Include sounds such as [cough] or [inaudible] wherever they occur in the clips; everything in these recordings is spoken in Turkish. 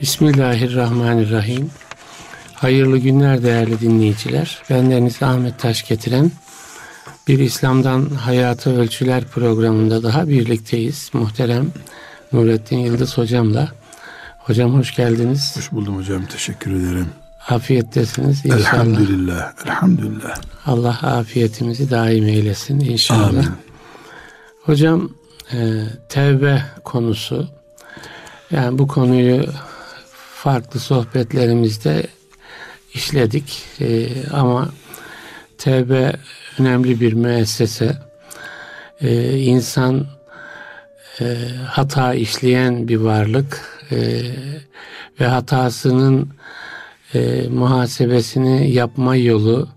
Bismillahirrahmanirrahim. Hayırlı günler değerli dinleyiciler. Bendeniz Ahmet Taş getiren bir İslam'dan Hayatı Ölçüler programında daha birlikteyiz. Muhterem Nurettin Yıldız hocamla. Hocam hoş geldiniz. Hoş buldum hocam. Teşekkür ederim. Afiyettesiniz inşallah. Elhamdülillah. Elhamdülillah. Allah afiyetimizi daim eylesin inşallah. Amin. Hocam e, tevbe konusu. Yani bu konuyu farklı sohbetlerimizde işledik. E, ama tevbe önemli bir müessese. E, insan e, hata işleyen bir varlık e, ve hatasının e, muhasebesini yapma yolu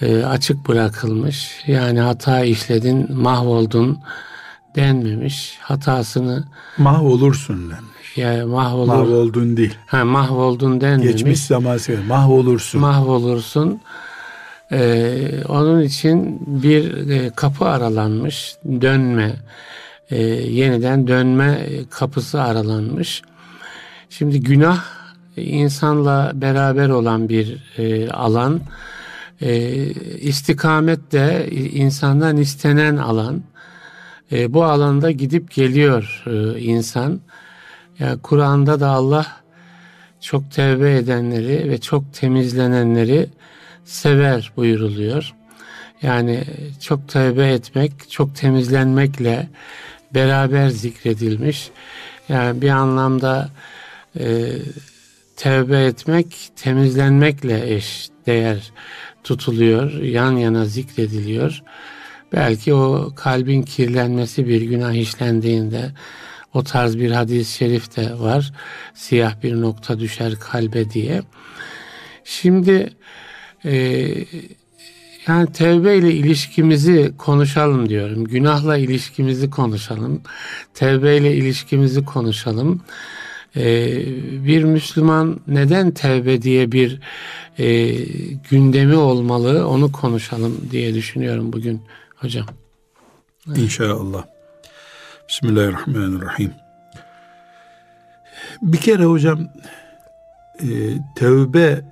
e, açık bırakılmış. Yani hata işledin, mahvoldun denmemiş. Hatasını mahvolursun denmiş. Yani mahvolur. Mahvoldun değil. Ha, mahvoldun denmemiş. Geçmiş zaman sebebi mahvolursun. Mahvolursun. Ee, onun için bir e, kapı aralanmış. Dönme. E, yeniden dönme kapısı aralanmış. Şimdi günah insanla beraber olan bir e, alan. E, istikamet de insandan istenen alan. E, bu alanda gidip geliyor e, insan. Ya Kur'an'da da Allah çok tevbe edenleri ve çok temizlenenleri sever buyuruluyor. Yani çok tevbe etmek, çok temizlenmekle beraber zikredilmiş. Yani bir anlamda e, tevbe etmek temizlenmekle eş değer tutuluyor, yan yana zikrediliyor. Belki o kalbin kirlenmesi bir günah işlendiğinde o tarz bir hadis-i şerif de var. Siyah bir nokta düşer kalbe diye. Şimdi e, yani tevbe ile ilişkimizi konuşalım diyorum. Günahla ilişkimizi konuşalım. Tevbe ile ilişkimizi konuşalım. Ee, bir Müslüman neden tevbe diye bir e, gündemi olmalı onu konuşalım diye düşünüyorum bugün hocam. Evet. İnşallah. Bismillahirrahmanirrahim. Bir kere hocam e, tevbe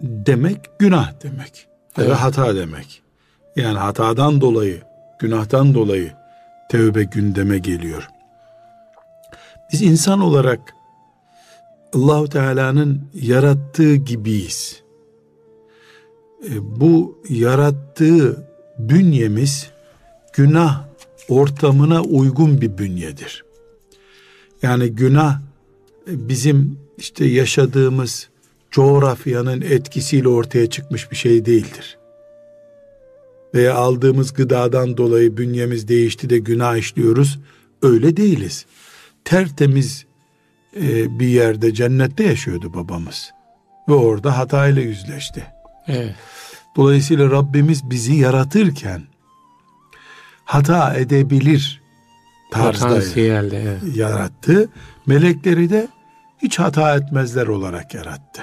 demek günah demek. Evet. Ve hata demek. Yani hatadan dolayı, günahtan dolayı tevbe gündeme geliyor. Biz insan olarak Allahu Teala'nın yarattığı gibiyiz. E, bu yarattığı bünyemiz günah ortamına uygun bir bünyedir. Yani günah e, bizim işte yaşadığımız coğrafyanın etkisiyle ortaya çıkmış bir şey değildir. Veya aldığımız gıdadan dolayı bünyemiz değişti de günah işliyoruz. Öyle değiliz. Tertemiz e, bir yerde cennette yaşıyordu babamız. Ve orada hatayla yüzleşti. Evet. Dolayısıyla Rabbimiz bizi yaratırken hata edebilir tarzda evet. yarattı. Melekleri de hiç hata etmezler olarak yarattı.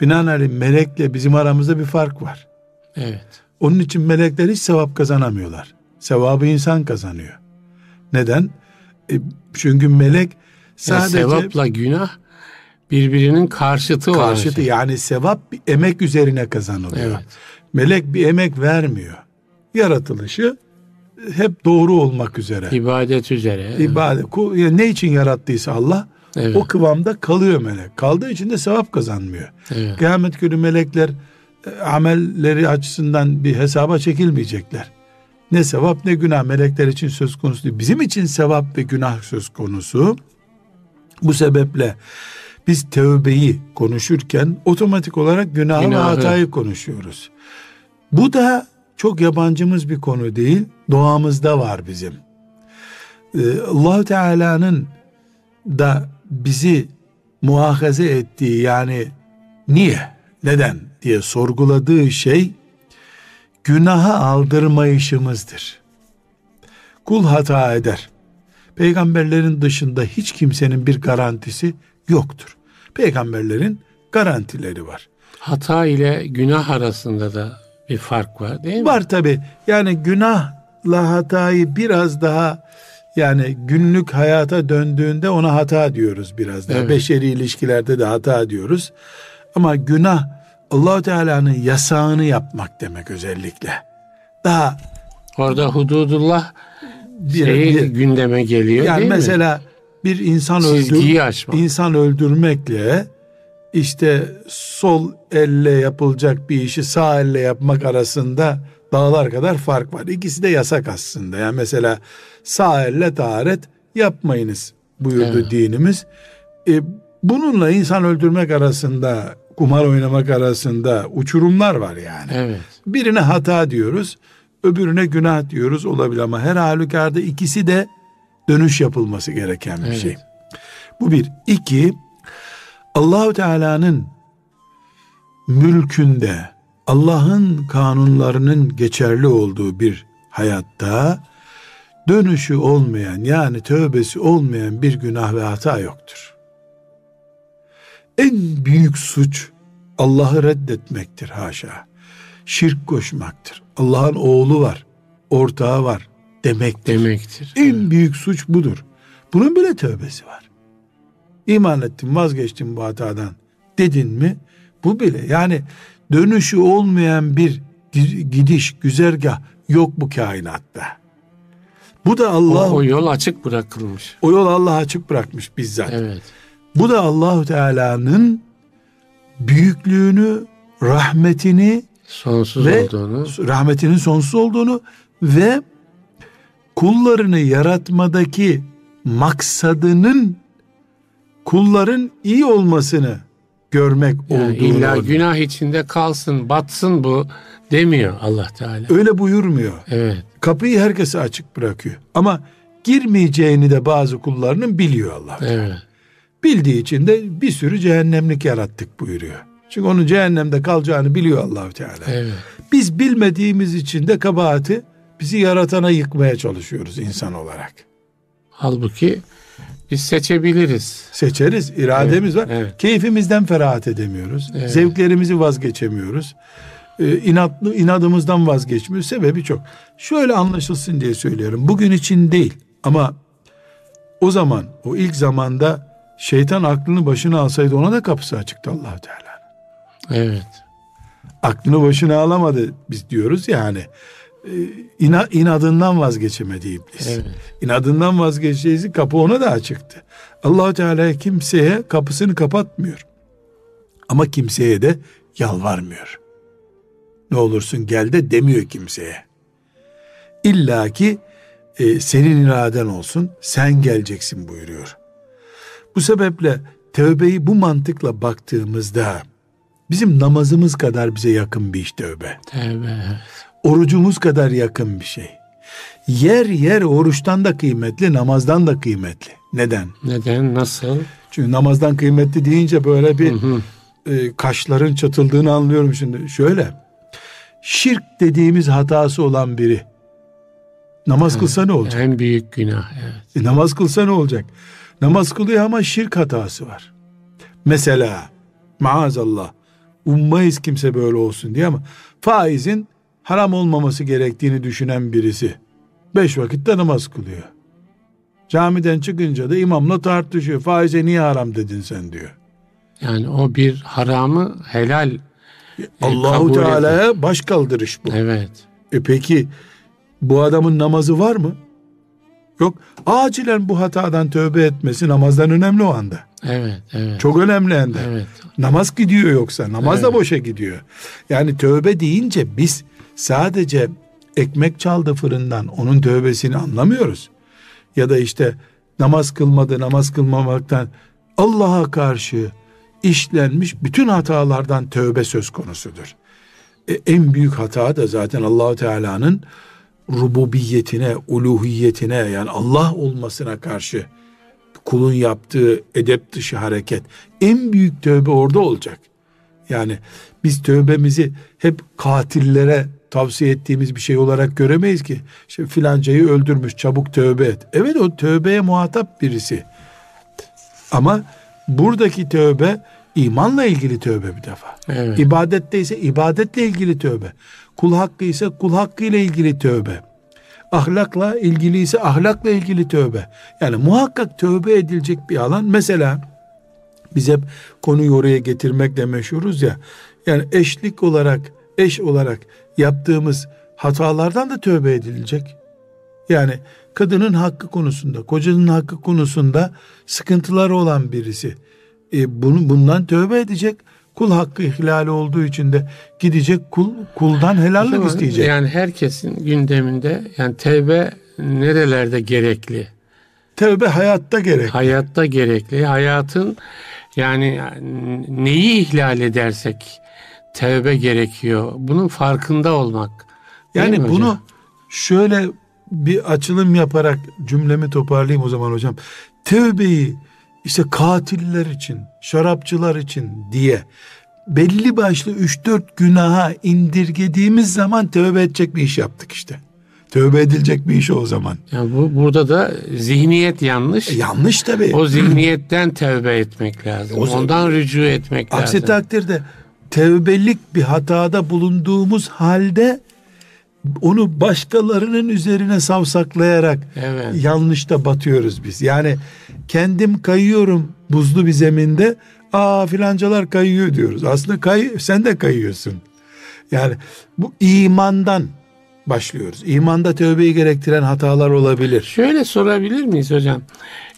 Binaenaleyh melekle bizim aramızda bir fark var. Evet. Onun için melekler hiç sevap kazanamıyorlar. Sevabı insan kazanıyor. Neden? E, çünkü melek sadece... Yani sevapla günah birbirinin karşıtı, karşıtı şey. yani sevap bir emek üzerine kazanılıyor. Evet. Melek bir emek vermiyor. Yaratılışı hep doğru olmak üzere. İbadet üzere. İbadet. Yani ne için yarattıysa Allah evet. o kıvamda kalıyor melek. Kaldığı için de sevap kazanmıyor. Evet. Kıyamet günü melekler e, amelleri açısından bir hesaba çekilmeyecekler. Ne sevap ne günah melekler için söz konusu değil. Bizim için sevap ve günah söz konusu. Bu sebeple biz tevbeyi konuşurken otomatik olarak günah Günahı. ve hatayı konuşuyoruz. Bu da çok yabancımız bir konu değil. Doğamızda var bizim. Ee, allah Teala'nın da bizi muhakaze ettiği yani niye, neden diye sorguladığı şey günaha aldırmayışımızdır. Kul hata eder. Peygamberlerin dışında hiç kimsenin bir garantisi yoktur. Peygamberlerin garantileri var. Hata ile günah arasında da bir fark var değil mi? Var tabi. Yani günahla hatayı biraz daha Yani günlük hayata döndüğünde ona hata diyoruz biraz da. Evet. Beşeri ilişkilerde de hata diyoruz. Ama günah Allahu Teala'nın yasağını yapmak demek özellikle. Daha orada hududullah bir, şey bir, gündeme geliyor yani değil mesela mi? bir insan öldür, insan öldürmekle işte sol elle yapılacak bir işi sağ elle yapmak arasında dağlar kadar fark var. İkisi de yasak aslında. Yani mesela sağ elle taharet yapmayınız buyurdu evet. dinimiz. E, bununla insan öldürmek arasında, kumar oynamak arasında uçurumlar var yani. Evet. Birine hata diyoruz, öbürüne günah diyoruz olabilir ama her halükarda ikisi de dönüş yapılması gereken bir evet. şey. Bu bir. İki, Allahu Teala'nın mülkünde Allah'ın kanunlarının geçerli olduğu bir hayatta dönüşü olmayan yani tövbesi olmayan bir günah ve hata yoktur. En büyük suç Allah'ı reddetmektir haşa. Şirk koşmaktır. Allah'ın oğlu var, ortağı var demektir. Demektir. En evet. büyük suç budur. Bunun bile tövbesi var. İman ettim, vazgeçtim bu hatadan dedin mi? Bu bile yani dönüşü olmayan bir gidiş, güzergah yok bu kainatta. Bu da Allah o, o yol açık bırakılmış. O yol Allah açık bırakmış bizzat. Evet. Bu da Allahu Teala'nın büyüklüğünü, rahmetini sonsuz ve olduğunu, rahmetinin sonsuz olduğunu ve kullarını yaratmadaki maksadının kulların iyi olmasını görmek yani olduğunu. İlla günah içinde kalsın, batsın bu demiyor Allah Teala. Öyle buyurmuyor. Evet. Kapıyı herkese açık bırakıyor. Ama girmeyeceğini de bazı kullarının biliyor Allah. Evet. Bildiği için de bir sürü cehennemlik yarattık buyuruyor. Çünkü onun cehennemde kalacağını biliyor Allahu Teala. Evet. Biz bilmediğimiz için de kabahati bizi yaratana yıkmaya çalışıyoruz insan olarak. Halbuki biz seçebiliriz. Seçeriz. İrademiz evet, var. Evet. Keyfimizden ferahat edemiyoruz. Evet. Zevklerimizi vazgeçemiyoruz. Ee, inatlı inadımızdan vazgeçmiyoruz. Sebebi çok. Şöyle anlaşılsın diye söylüyorum. Bugün için değil ama o zaman o ilk zamanda şeytan aklını başına alsaydı ona da kapısı açıktı allah Teala. Evet. Aklını başına alamadı biz diyoruz yani. E, ina, inadından vazgeçemedi iblis. Evet. İnadından vazgeçeceğiz kapı ona da açıktı. allah Teala kimseye kapısını kapatmıyor. Ama kimseye de yalvarmıyor. Ne olursun gel de demiyor kimseye. İlla ki e, senin iraden olsun sen geleceksin buyuruyor. Bu sebeple tövbeyi bu mantıkla baktığımızda bizim namazımız kadar bize yakın bir iş tövbe. Tövbe orucumuz kadar yakın bir şey. Yer yer oruçtan da kıymetli, namazdan da kıymetli. Neden? Neden? Nasıl? Çünkü namazdan kıymetli deyince böyle bir hı hı. E, kaşların çatıldığını anlıyorum şimdi. Şöyle, şirk dediğimiz hatası olan biri namaz evet, kılsa ne olacak? En büyük günah. Evet. E, namaz kılsa ne olacak? Namaz kılıyor ama şirk hatası var. Mesela maazallah ummayız kimse böyle olsun diye ama faizin haram olmaması gerektiğini düşünen birisi beş vakitte namaz kılıyor. Camiden çıkınca da imamla tartışıyor. Faize niye haram dedin sen diyor. Yani o bir haramı helal e, Allahu Teala'ya baş kaldırış bu. Evet. E peki bu adamın namazı var mı? Yok. Acilen bu hatadan tövbe etmesi namazdan önemli o anda. Evet, evet. Çok önemli anda. Evet. Namaz gidiyor yoksa. Namaz evet. da boşa gidiyor. Yani tövbe deyince biz sadece ekmek çaldı fırından onun tövbesini anlamıyoruz. Ya da işte namaz kılmadı namaz kılmamaktan Allah'a karşı işlenmiş bütün hatalardan tövbe söz konusudur. E, en büyük hata da zaten Allahu Teala'nın rububiyetine, uluhiyetine yani Allah olmasına karşı kulun yaptığı edep dışı hareket. En büyük tövbe orada olacak. Yani biz tövbemizi hep katillere tavsiye ettiğimiz bir şey olarak göremeyiz ki. İşte filancayı öldürmüş çabuk tövbe et. Evet o tövbeye muhatap birisi. Ama buradaki tövbe imanla ilgili tövbe bir defa. Evet. İbadette ise ibadetle ilgili tövbe. Kul hakkı ise kul hakkı ile ilgili tövbe. Ahlakla ilgili ise ahlakla ilgili tövbe. Yani muhakkak tövbe edilecek bir alan. Mesela biz hep konuyu oraya getirmekle meşhuruz ya. Yani eşlik olarak, eş olarak yaptığımız hatalardan da tövbe edilecek. Yani kadının hakkı konusunda, kocanın hakkı konusunda sıkıntıları olan birisi e, bunu, bundan tövbe edecek. Kul hakkı ihlali olduğu için de gidecek kul kuldan helallik isteyecek. Yani herkesin gündeminde yani tövbe nerelerde gerekli? Tövbe hayatta gerekli. Hayatta gerekli. Hayatın yani neyi ihlal edersek tövbe gerekiyor. Bunun farkında olmak. Yani bunu hocam? şöyle bir açılım yaparak cümlemi toparlayayım o zaman hocam. Tövbeyi işte katiller için, şarapçılar için diye belli başlı 3-4 günaha indirgediğimiz zaman tövbe edecek bir iş yaptık işte. Tövbe edilecek bir iş o zaman. Yani bu burada da zihniyet yanlış. E, yanlış tabii. O zihniyetten tövbe etmek lazım. O, Ondan rücu etmek aksi lazım. Aksi takdirde tevbelik bir hatada bulunduğumuz halde onu başkalarının üzerine savsaklayarak evet. yanlışta batıyoruz biz. Yani kendim kayıyorum buzlu bir zeminde. Aa filancalar kayıyor diyoruz. Aslında kay sen de kayıyorsun. Yani bu imandan başlıyoruz. İmanda tövbeyi gerektiren hatalar olabilir. Şöyle sorabilir miyiz hocam?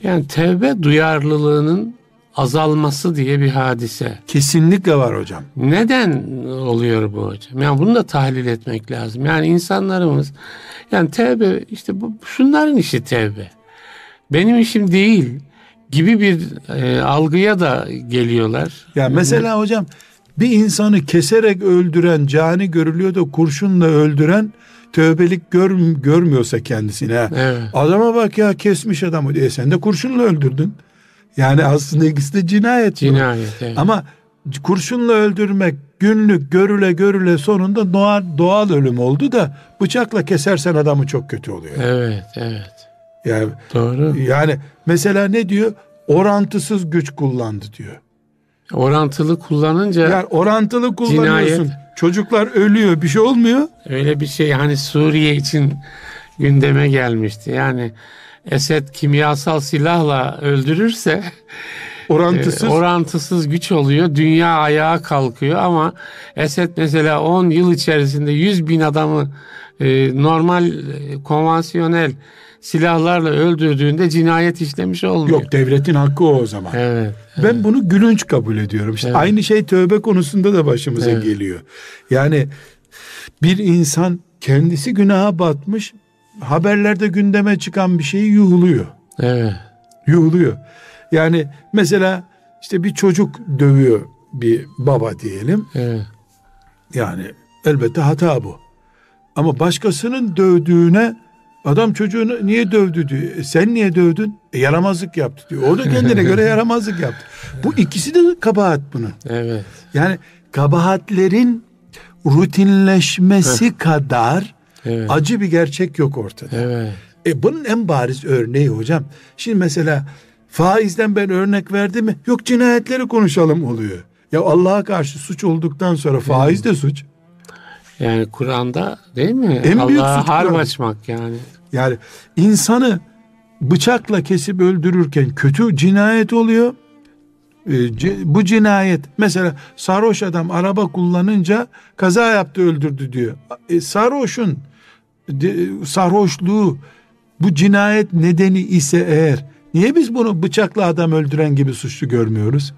Yani tevbe duyarlılığının azalması diye bir hadise. Kesinlikle var hocam. Neden oluyor bu hocam? Yani bunu da tahlil etmek lazım. Yani insanlarımız yani tevbe işte bu şunların işi tevbe. Benim işim değil gibi bir e, algıya da geliyorlar. Ya mesela hocam bir insanı keserek öldüren cani görülüyor da kurşunla öldüren tövbelik gör, görmüyorsa kendisine. Evet. Adama bak ya kesmiş adamı diye sen de kurşunla öldürdün. Yani aslında ikisi de cinayet. Cinayet. Evet. Ama kurşunla öldürmek günlük görüle görüle sonunda doğal, doğal ölüm oldu da bıçakla kesersen adamı çok kötü oluyor. Evet, evet. Yani, Doğru. Yani mesela ne diyor? Orantısız güç kullandı diyor. Orantılı kullanınca yani orantılı kullanıyorsun. Cinayet. Çocuklar ölüyor, bir şey olmuyor. Öyle bir şey hani Suriye için gündeme gelmişti. Yani Esed kimyasal silahla öldürürse orantısız e, orantısız güç oluyor. Dünya ayağa kalkıyor ama Esed mesela 10 yıl içerisinde 100 bin adamı e, normal e, konvansiyonel silahlarla öldürdüğünde cinayet işlemiş olmuyor. Yok devletin hakkı o o zaman. Evet. Ben evet. bunu gülünç kabul ediyorum. İşte evet. aynı şey tövbe konusunda da başımıza evet. geliyor. Yani bir insan kendisi günaha batmış haberlerde gündeme çıkan bir şeyi yuhuluyor. Evet. Yuhuluyor. Yani mesela işte bir çocuk dövüyor bir baba diyelim. Evet. Yani elbette hata bu. Ama başkasının dövdüğüne adam çocuğunu niye dövdü diyor. E sen niye dövdün? E yaramazlık yaptı diyor. O da kendine göre [laughs] yaramazlık yaptı. Bu ikisi de kabahat bunun. Evet. Yani kabahatlerin rutinleşmesi kadar Evet. Acı bir gerçek yok ortada. Evet. E bunun en bariz örneği hocam. Şimdi mesela faizden ben örnek verdim mi? Yok cinayetleri konuşalım oluyor. Ya Allah'a karşı suç olduktan sonra faiz de suç. Yani Kur'an'da değil mi? En büyük Allah'a harp açmak yani. Yani insanı bıçakla kesip öldürürken kötü cinayet oluyor. E, bu cinayet mesela sarhoş adam araba kullanınca kaza yaptı öldürdü diyor. E, sarhoşun sarhoşluğu bu cinayet nedeni ise eğer niye biz bunu bıçakla adam öldüren gibi suçlu görmüyoruz?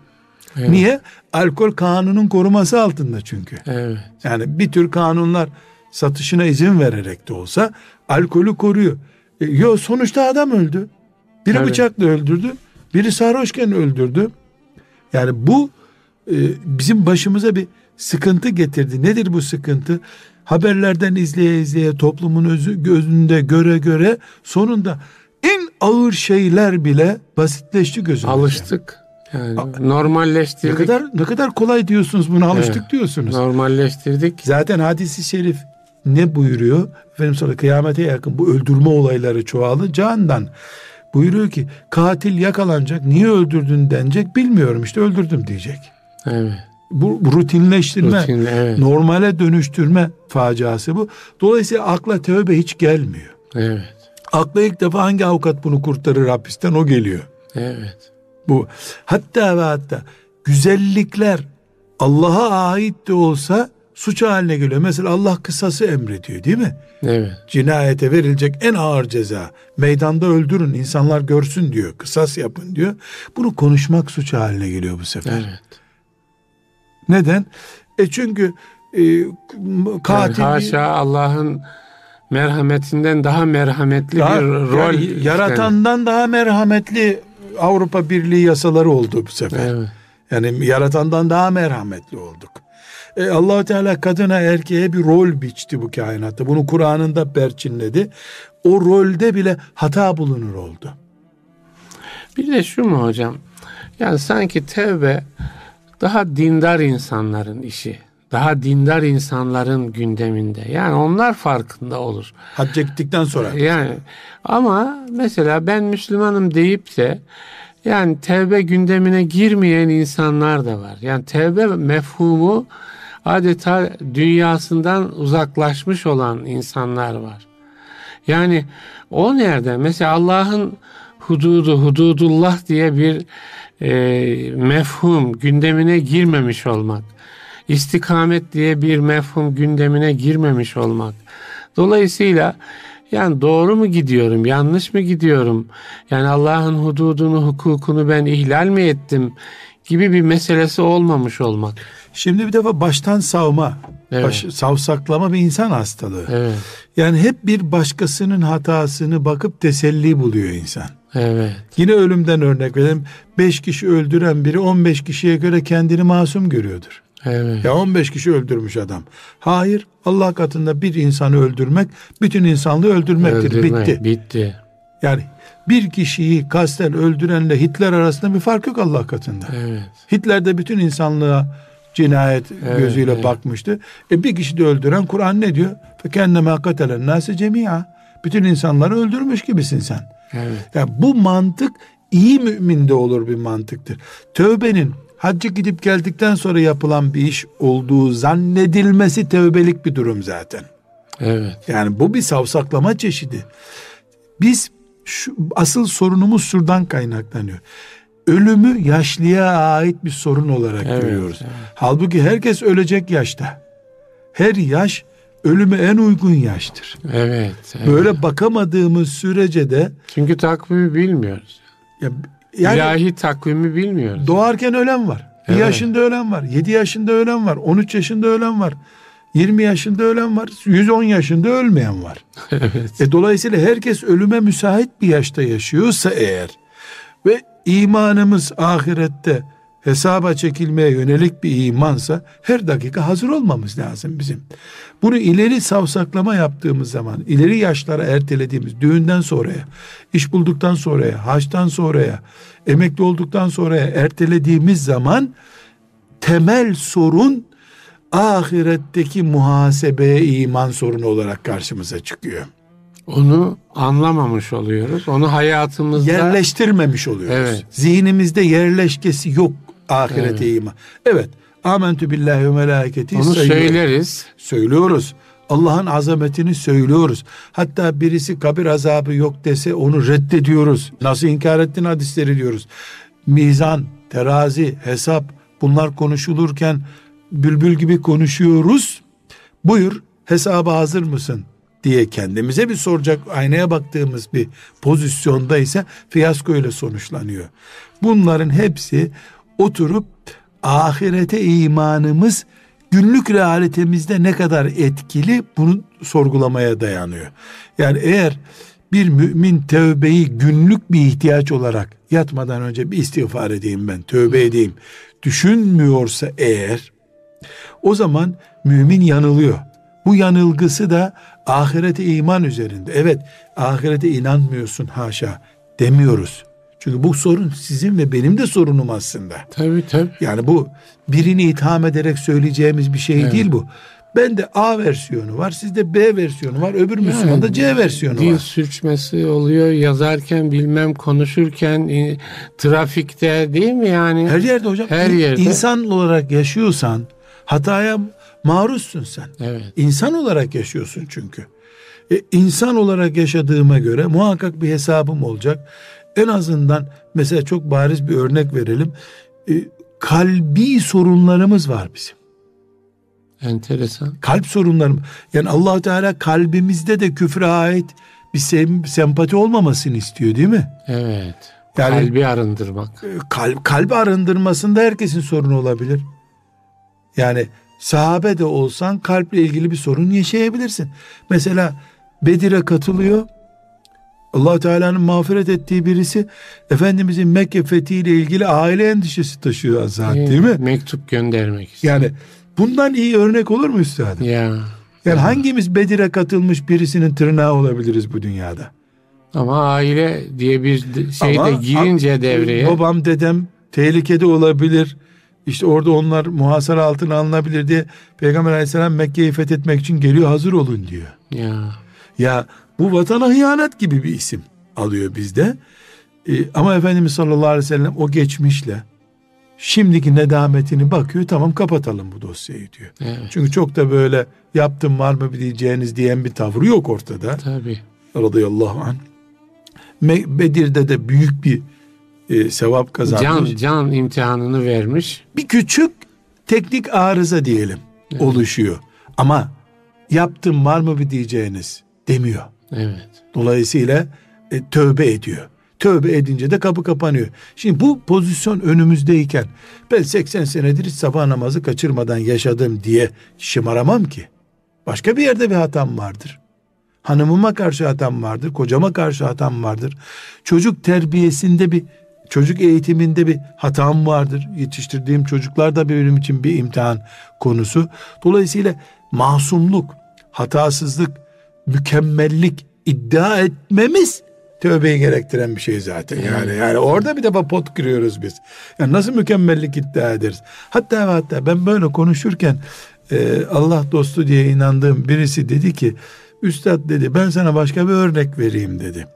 Evet. Niye? Alkol kanunun koruması altında çünkü. Evet. Yani bir tür kanunlar satışına izin vererek de olsa alkolü koruyor. E, yo sonuçta adam öldü. Biri evet. bıçakla öldürdü. Biri sarhoşken öldürdü. Yani bu e, bizim başımıza bir sıkıntı getirdi. Nedir bu sıkıntı? haberlerden izleye izleye toplumun özü, gözünde göre göre sonunda en ağır şeyler bile basitleşti gözümüzde. Alıştık. Yani normalleştirdik. Ne kadar ne kadar kolay diyorsunuz bunu alıştık evet, diyorsunuz. Normalleştirdik. Zaten hadisi şerif ne buyuruyor? Efendim sonra kıyamete yakın bu öldürme olayları çoğalı candan. Buyuruyor ki katil yakalanacak niye öldürdün denecek bilmiyorum işte öldürdüm diyecek. Evet. Bu, rutinleştirme, Rutin, evet. normale dönüştürme faciası bu. Dolayısıyla akla tövbe hiç gelmiyor. Evet. Akla ilk defa hangi avukat bunu kurtarır hapisten o geliyor. Evet. Bu hatta ve hatta güzellikler Allah'a ait de olsa suç haline geliyor. Mesela Allah kısası emrediyor değil mi? Evet. Cinayete verilecek en ağır ceza. Meydanda öldürün insanlar görsün diyor. Kısas yapın diyor. Bunu konuşmak suç haline geliyor bu sefer. Evet. Neden? E çünkü e, katil... Haşa Allah'ın merhametinden daha merhametli daha, bir rol. Yani yaratandan yani. daha merhametli Avrupa Birliği yasaları oldu bu sefer. Evet. Yani yaratandan daha merhametli olduk. E, allah Teala kadına erkeğe bir rol biçti bu kainatta. Bunu Kur'an'ında perçinledi. O rolde bile hata bulunur oldu. Bir de şu mu hocam? Yani sanki tevbe daha dindar insanların işi. Daha dindar insanların gündeminde. Yani onlar farkında olur. Hacca gittikten sonra. Yani ama mesela ben Müslümanım deyip de yani tevbe gündemine girmeyen insanlar da var. Yani tevbe mefhumu adeta dünyasından uzaklaşmış olan insanlar var. Yani o nerede? Mesela Allah'ın hududu, hududullah diye bir e, mefhum gündemine girmemiş olmak. istikamet diye bir mefhum gündemine girmemiş olmak. Dolayısıyla yani doğru mu gidiyorum, yanlış mı gidiyorum? Yani Allah'ın hududunu, hukukunu ben ihlal mi ettim gibi bir meselesi olmamış olmak. Şimdi bir defa baştan savma, evet. baş, savsaklama bir insan hastalığı. Evet. Yani hep bir başkasının hatasını bakıp teselli buluyor insan. Evet. Yine ölümden örnek verelim. Beş kişi öldüren biri on beş kişiye göre kendini masum görüyordur. Evet. Ya 15 kişi öldürmüş adam. Hayır Allah katında bir insanı öldürmek bütün insanlığı öldürmektir. Öldürmek, bitti. Bitti. Yani bir kişiyi kasten öldürenle Hitler arasında bir fark yok Allah katında. Evet. Hitler de bütün insanlığa cinayet evet, gözüyle evet. bakmıştı. E bir kişi de öldüren Kur'an ne diyor? Fekenneme katelen nase cemia. Bütün insanları öldürmüş gibisin sen. Evet. Yani bu mantık iyi müminde olur bir mantıktır. Tövbenin hacca gidip geldikten sonra yapılan bir iş olduğu zannedilmesi tövbelik bir durum zaten. Evet. Yani bu bir savsaklama çeşidi. Biz şu, asıl sorunumuz şuradan kaynaklanıyor. Ölümü yaşlıya ait bir sorun olarak evet, görüyoruz. Evet. Halbuki herkes ölecek yaşta. Her yaş ölüme en uygun yaştır. Evet, evet. Böyle bakamadığımız sürece de çünkü takvimi bilmiyoruz. Ya yani, İlahi takvimi bilmiyoruz. Doğarken ölen var. Bir evet. yaşında ölen var. 7 yaşında ölen var. 13 yaşında ölen var. 20 yaşında ölen var. 110 yaşında ölmeyen var. [laughs] evet. E, dolayısıyla herkes ölüme müsait bir yaşta yaşıyorsa eğer ve imanımız ahirette hesaba çekilmeye yönelik bir imansa her dakika hazır olmamız lazım bizim. Bunu ileri savsaklama yaptığımız zaman, ileri yaşlara ertelediğimiz düğünden sonraya, iş bulduktan sonraya, haçtan sonraya, emekli olduktan sonraya ertelediğimiz zaman temel sorun ahiretteki muhasebeye iman sorunu olarak karşımıza çıkıyor. Onu anlamamış oluyoruz. Onu hayatımızda yerleştirmemiş oluyoruz. Evet. Zihnimizde yerleşkesi yok ahirete evet. iman. Evet. Amentü billahi ve melaketi Onu söyleriz. Söylüyoruz. Allah'ın azametini söylüyoruz. Hatta birisi kabir azabı yok dese onu reddediyoruz. Nasıl inkar ettin hadisleri diyoruz. Mizan, terazi, hesap bunlar konuşulurken bülbül gibi konuşuyoruz. Buyur hesaba hazır mısın? diye kendimize bir soracak aynaya baktığımız bir pozisyonda ise fiyasko ile sonuçlanıyor. Bunların hepsi oturup ahirete imanımız günlük realitemizde ne kadar etkili bunu sorgulamaya dayanıyor. Yani eğer bir mümin tövbeyi günlük bir ihtiyaç olarak yatmadan önce bir istiğfar edeyim ben, tövbe edeyim düşünmüyorsa eğer o zaman mümin yanılıyor. Bu yanılgısı da ahirete iman üzerinde. Evet ahirete inanmıyorsun haşa demiyoruz. Çünkü bu sorun sizin ve benim de sorunum aslında. Tabii tabii. Yani bu birini itham ederek söyleyeceğimiz bir şey evet. değil bu. Ben de A versiyonu var, sizde B versiyonu var, öbür yani, Müslümanda C versiyonu dil var. Dil sürçmesi oluyor, yazarken bilmem konuşurken trafikte değil mi yani? Her yerde hocam. Her yerde. İnsan olarak yaşıyorsan hataya maruzsun sen. Evet. İnsan olarak yaşıyorsun çünkü. E, insan olarak yaşadığıma göre muhakkak bir hesabım olacak. En azından mesela çok bariz bir örnek verelim. E, kalbi sorunlarımız var bizim. Enteresan. Kalp sorunlarım. Yani allah Teala kalbimizde de küfre ait bir sem sempati olmamasını istiyor değil mi? Evet. Yani, kalbi arındırmak. E, kalp, kalbi arındırmasında herkesin sorunu olabilir. Yani sahabe de olsan kalple ilgili bir sorun yaşayabilirsin. Mesela Bedir'e katılıyor. Allah Teala'nın mağfiret ettiği birisi Efendimizin Mekke fethiyle ilgili aile endişesi taşıyor zat değil mi? Mektup göndermek istiyor. Yani bundan iyi örnek olur mu üstadım? Ya. Yani ya. hangimiz Bedir'e katılmış birisinin tırnağı olabiliriz bu dünyada? Ama aile diye bir şey de girince devreye. Babam dedem tehlikede olabilir. İşte orada onlar muhasara altına alınabilir diye Peygamber aleyhisselam Mekke'yi fethetmek için geliyor hazır olun diyor. Ya. Ya bu vatana hıyanet gibi bir isim alıyor bizde. Ee, ama Efendimiz sallallahu aleyhi ve sellem o geçmişle şimdiki nedametini bakıyor tamam kapatalım bu dosyayı diyor. Evet. Çünkü çok da böyle yaptım var mı diyeceğiniz diyen bir tavrı yok ortada. Tabii. Radıyallahu anh. Bedir'de de büyük bir e, sevap kazanmış. Can, can imtihanını vermiş. Bir küçük teknik arıza diyelim evet. oluşuyor. Ama yaptım var mı bir diyeceğiniz demiyor. Evet. Dolayısıyla e, tövbe ediyor. Tövbe edince de kapı kapanıyor. Şimdi bu pozisyon önümüzdeyken ben 80 senedir hiç sabah namazı kaçırmadan yaşadım diye şımaramam ki. Başka bir yerde bir hatam vardır. Hanımıma karşı hatam vardır, kocama karşı hatam vardır. Çocuk terbiyesinde bir çocuk eğitiminde bir hatam vardır. Yetiştirdiğim çocuklar da benim için bir imtihan konusu. Dolayısıyla masumluk, hatasızlık, mükemmellik iddia etmemiz tövbeyi gerektiren bir şey zaten yani. Yani orada bir defa pot kırıyoruz biz. Yani nasıl mükemmellik iddia ederiz? Hatta ve hatta ben böyle konuşurken e, Allah dostu diye inandığım birisi dedi ki Üstad dedi ben sana başka bir örnek vereyim dedi.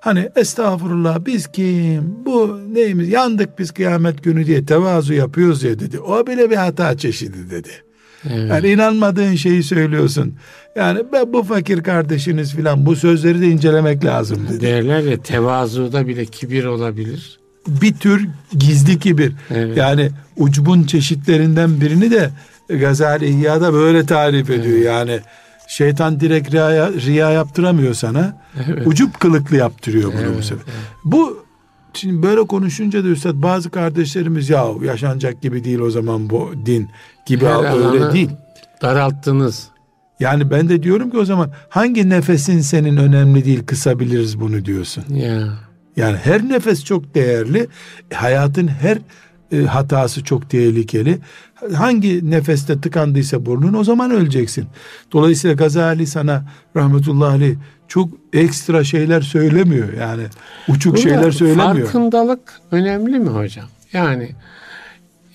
Hani estağfurullah biz kim bu neyimiz yandık biz kıyamet günü diye tevazu yapıyoruz ya dedi. O bile bir hata çeşidi dedi. Evet. Yani inanmadığın şeyi söylüyorsun. Yani ben bu fakir kardeşiniz filan bu sözleri de incelemek lazım dedi. Derler ya tevazuda bile kibir olabilir. Bir tür gizli kibir. Evet. Yani ucbun çeşitlerinden birini de Gazali İhya'da böyle tarif ediyor. Evet. Yani şeytan direkt riya, riya yaptıramıyor sana. Evet. Ucup kılıklı yaptırıyor bunu evet, bu sefer. Evet. Bu Şimdi böyle konuşunca da üstad bazı kardeşlerimiz ya yaşanacak gibi değil o zaman bu din gibi Her öyle değil. Daralttınız. Yani ben de diyorum ki o zaman hangi nefesin senin önemli değil kısabiliriz bunu diyorsun. Ya. Yani her nefes çok değerli. Hayatın her e, hatası çok tehlikeli. Hangi nefeste tıkandıysa burnun o zaman öleceksin. Dolayısıyla Gazali sana rahmetullahi aleyh çok ekstra şeyler söylemiyor. Yani uçuk Burada şeyler söylemiyor. Farkındalık önemli mi hocam? Yani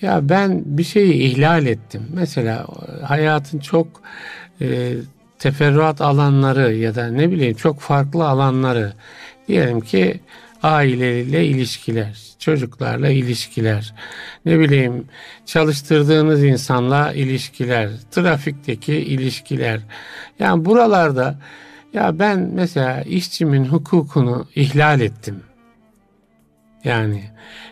ya ben bir şeyi ihlal ettim. Mesela hayatın çok e, teferruat alanları ya da ne bileyim çok farklı alanları diyelim ki aileyle ilişkiler, çocuklarla ilişkiler, ne bileyim çalıştırdığınız insanla ilişkiler, trafikteki ilişkiler. Yani buralarda ya ben mesela işçimin hukukunu ihlal ettim. Yani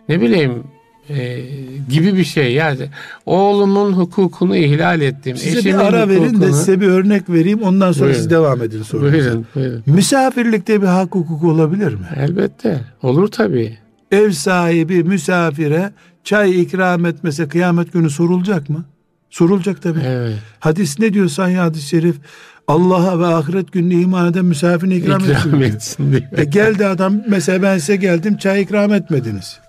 ne bileyim e, gibi bir şey. Yani oğlumun hukukunu ihlal ettim. Size bir ara hukukunu... verin de size bir örnek vereyim. Ondan sonra buyurun. siz devam edin sorunuza. Buyurun, buyurun. Misafirlikte bir hak hukuku olabilir mi? Elbette. Olur tabii. Ev sahibi misafire çay ikram etmese kıyamet günü sorulacak mı? Sorulacak tabii. Evet. Hadis ne diyor sahih hadis-i şerif? Allah'a ve ahiret gününe iman eden misafirine ikram, ikram etsin, etsin diyor. E geldi adam mesela ben size geldim çay ikram etmediniz.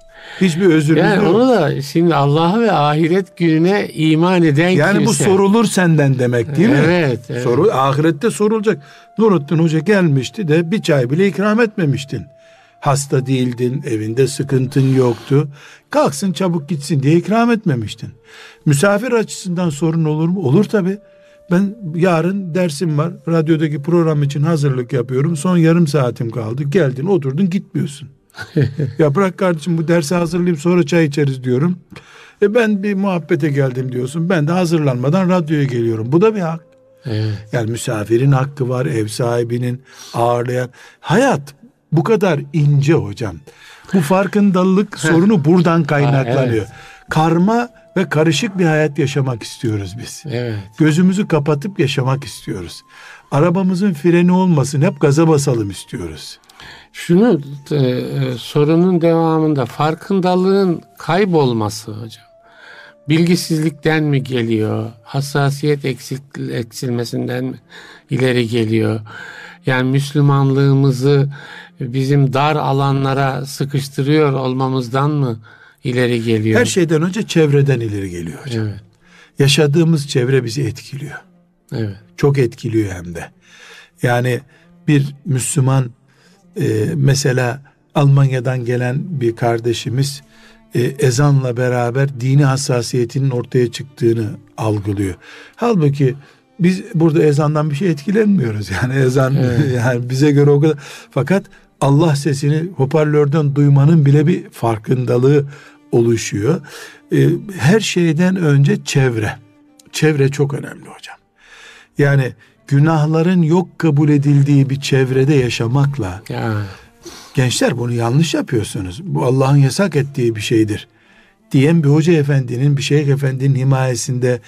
Hiçbir özürünüz yani yok. onu da şimdi Allah'a ve ahiret gününe iman eden yani kimse. bu sorulur senden demek değil mi? Evet. evet. Soru, ahirette sorulacak. Nurettin Hoca gelmişti de bir çay bile ikram etmemiştin. Hasta değildin, evinde sıkıntın yoktu. Kalksın çabuk gitsin diye ikram etmemiştin. Misafir açısından sorun olur mu? Olur tabi. Ben yarın dersim var. Radyodaki program için hazırlık yapıyorum. Son yarım saatim kaldı. Geldin oturdun gitmiyorsun. Ya bırak kardeşim bu dersi hazırlayayım sonra çay içeriz diyorum. E ben bir muhabbete geldim diyorsun. Ben de hazırlanmadan radyoya geliyorum. Bu da bir hak. Evet. Yani misafirin hakkı var, ev sahibinin ağırlayan. Hayat bu kadar ince hocam. Bu [laughs] farkındalık sorunu buradan kaynaklanıyor. evet. Karma ve karışık bir hayat yaşamak istiyoruz biz. Evet. Gözümüzü kapatıp yaşamak istiyoruz. Arabamızın freni olmasın, hep gaza basalım istiyoruz. Şunu e, e sorunun devamında farkındalığın kaybolması hocam. Bilgisizlikten mi geliyor? Hassasiyet eksik, eksilmesinden mi ileri geliyor? Yani Müslümanlığımızı bizim dar alanlara sıkıştırıyor olmamızdan mı ileri geliyor? Her şeyden önce çevreden ileri geliyor hocam. Evet. Yaşadığımız çevre bizi etkiliyor. Evet. Çok etkiliyor hem de. Yani bir Müslüman e, mesela Almanya'dan gelen bir kardeşimiz e, ezanla beraber dini hassasiyetinin ortaya çıktığını algılıyor. Halbuki biz burada ezandan bir şey etkilenmiyoruz. [laughs] Yani ezan evet. [laughs] yani bize göre o kadar fakat Allah sesini hoparlörden duymanın bile bir farkındalığı oluşuyor. Ee, her şeyden önce çevre. Çevre çok önemli hocam. Yani günahların yok kabul edildiği bir çevrede yaşamakla ya. gençler bunu yanlış yapıyorsunuz. Bu Allah'ın yasak ettiği bir şeydir. Diyen bir hoca efendinin, bir şeyh efendinin himayesinde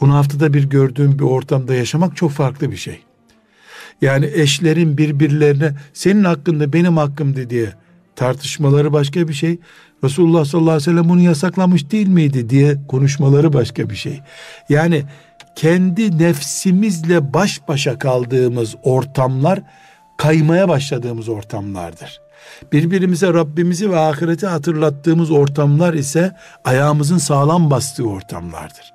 bunu haftada bir gördüğüm bir ortamda yaşamak çok farklı bir şey. Yani eşlerin birbirlerine senin hakkında benim hakkımdı diye tartışmaları başka bir şey. Resulullah sallallahu aleyhi ve sellem bunu yasaklamış değil miydi diye konuşmaları başka bir şey. Yani kendi nefsimizle baş başa kaldığımız ortamlar kaymaya başladığımız ortamlardır. Birbirimize Rabbimizi ve ahireti hatırlattığımız ortamlar ise ayağımızın sağlam bastığı ortamlardır.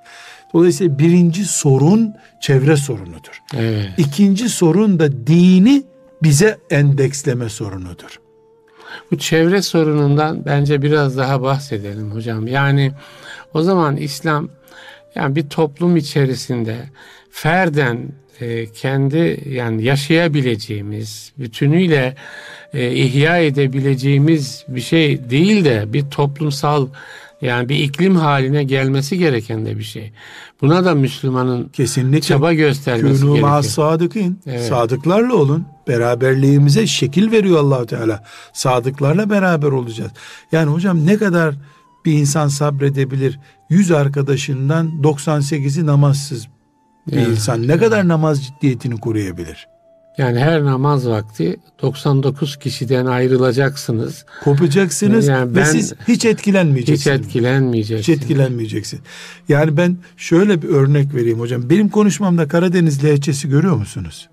Dolayısıyla birinci sorun çevre sorunudur. Evet. İkinci sorun da dini bize endeksleme sorunudur. Bu çevre sorunundan bence biraz daha bahsedelim hocam. Yani o zaman İslam yani bir toplum içerisinde ferden e, kendi yani yaşayabileceğimiz, bütünüyle e, ihya edebileceğimiz bir şey değil de bir toplumsal yani bir iklim haline gelmesi gereken de bir şey. Buna da Müslümanın Kesinlikle. çaba göstermesi Künû gerekiyor. sadıkın. Evet. Sadıklarla olun. Beraberliğimize şekil veriyor allah Teala. Sadıklarla beraber olacağız. Yani hocam ne kadar bir insan sabredebilir? Yüz arkadaşından 98'i namazsız bir evet. insan ne kadar namaz ciddiyetini koruyabilir? Yani her namaz vakti 99 kişiden ayrılacaksınız. Kopacaksınız yani ben, ve siz hiç etkilenmeyeceksiniz. Hiç etkilenmeyeceksiniz. Hiç etkilenmeyeceksin. Yani ben şöyle bir örnek vereyim hocam. Benim konuşmamda Karadeniz lehçesi görüyor musunuz?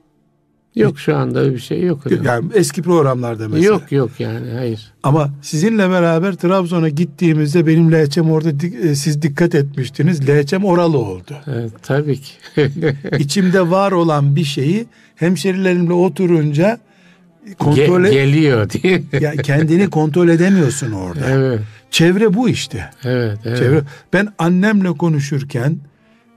Yok şu anda öyle bir şey yok. Hocam. Yani eski programlarda mesela. Yok yok yani hayır. Ama sizinle beraber Trabzon'a gittiğimizde benim lehçem orada e, siz dikkat etmiştiniz. Lehçem oralı oldu. Evet, tabii ki. [laughs] İçimde var olan bir şeyi hemşerilerimle oturunca kontrol Ge- geliyor diye. ya kendini kontrol edemiyorsun orada. Evet. Çevre bu işte. Evet, evet. Çevre. Ben annemle konuşurken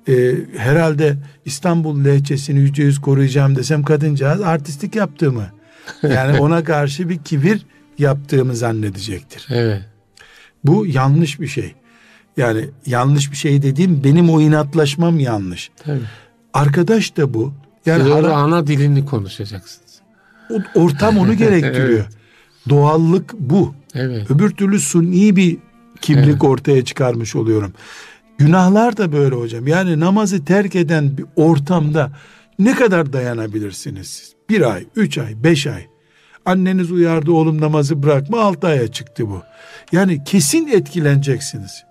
e, herhalde İstanbul lehçesini yüzde yüz koruyacağım desem kadıncağız artistik yaptığımı [laughs] yani ona karşı bir kibir yaptığımı zannedecektir. Evet. Bu yanlış bir şey. Yani yanlış bir şey dediğim benim o inatlaşmam yanlış. Tabii. Arkadaş da bu. Yani Siz ara, ana dilini konuşacaksınız. Ortam onu [laughs] gerektiriyor. evet. Doğallık bu. Evet. Öbür türlü suni bir kimlik evet. ortaya çıkarmış oluyorum. Günahlar da böyle hocam. Yani namazı terk eden bir ortamda ne kadar dayanabilirsiniz Bir ay, üç ay, beş ay. Anneniz uyardı oğlum namazı bırakma altı aya çıktı bu. Yani kesin etkileneceksiniz.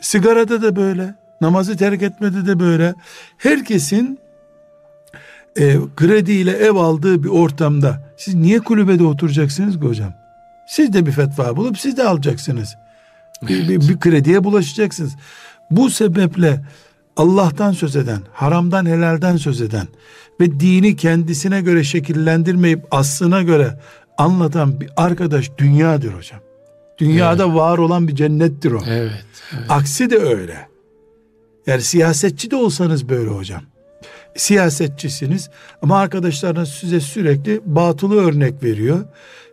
Sigarada da böyle. Namazı terk etmede de böyle. Herkesin e, krediyle ev aldığı bir ortamda siz niye kulübede oturacaksınız ki hocam? Siz de bir fetva bulup siz de alacaksınız. Evet. Bir, bir, bir krediye bulaşacaksınız. Bu sebeple Allah'tan söz eden, haramdan helalden söz eden ve dini kendisine göre şekillendirmeyip aslına göre anlatan bir arkadaş dünyadır hocam. Dünyada evet. var olan bir cennettir o. Evet, evet. Aksi de öyle. Yani siyasetçi de olsanız böyle hocam. Siyasetçisiniz ama arkadaşlarınız size sürekli batılı örnek veriyor.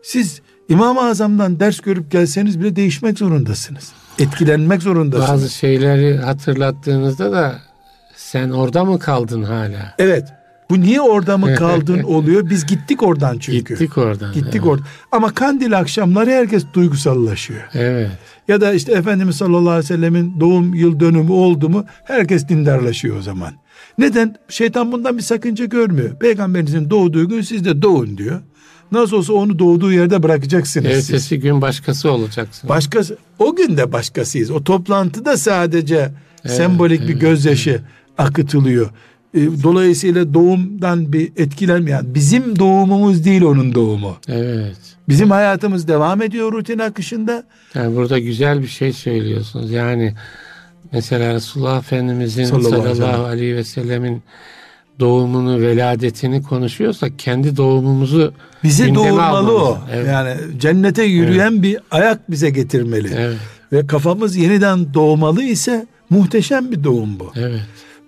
Siz İmam-ı Azam'dan ders görüp gelseniz bile değişmek zorundasınız etkilenmek zorundasın. Bazı şeyleri hatırlattığınızda da sen orada mı kaldın hala? Evet. Bu niye orada mı [laughs] kaldın oluyor? Biz gittik oradan çünkü. Gittik oradan. Gittik evet. oradan. Ama kandil akşamları herkes duygusallaşıyor. Evet. Ya da işte Efendimiz sallallahu aleyhi ve sellemin doğum yıl dönümü oldu mu herkes dindarlaşıyor o zaman. Neden? Şeytan bundan bir sakınca görmüyor. Peygamberimizin doğduğu gün siz de doğun diyor. Nasıl olsa onu doğduğu yerde bırakacaksınız Ertesi siz. gün başkası olacaksınız. Başkası. O gün de başkasıyız. O toplantıda sadece evet, sembolik evet, bir gözyaşı evet. akıtılıyor. E, dolayısıyla doğumdan bir etkilenmeyen bizim doğumumuz değil onun doğumu. Evet. Bizim hayatımız devam ediyor rutin akışında. Yani burada güzel bir şey söylüyorsunuz. Yani mesela Resulullah Efendimizin sallallahu, sallallahu aleyhi ve sellemin doğumunu, veladetini konuşuyorsak kendi doğumumuzu bize doğurmalı o. Evet. Yani cennete yürüyen evet. bir ayak bize getirmeli. Evet. Ve kafamız yeniden doğmalı ise muhteşem bir doğum bu. Evet.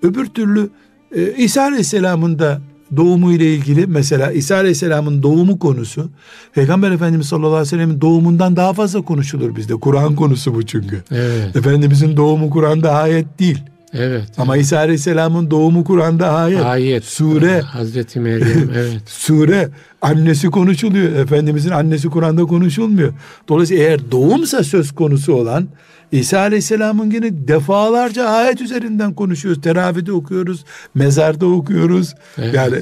Öbür türlü e, İsa Aleyhisselam'ın da doğumu ile ilgili mesela İsa Aleyhisselam'ın doğumu konusu Peygamber Efendimiz sallallahu aleyhi ve sellem'in doğumundan daha fazla konuşulur bizde. Kur'an konusu bu çünkü. Evet. Efendimizin doğumu Kur'an'da ayet değil. Evet. Ama evet. İsa Aleyhisselam'ın doğumu Kur'an'da ayet. Ayet. Sure. Hazreti Meryem [laughs] evet. Sure. Annesi konuşuluyor. Efendimizin annesi Kur'an'da konuşulmuyor. Dolayısıyla eğer doğumsa söz konusu olan İsa Aleyhisselam'ın yine defalarca ayet üzerinden konuşuyoruz. Teravide okuyoruz, mezarda okuyoruz. Evet. Yani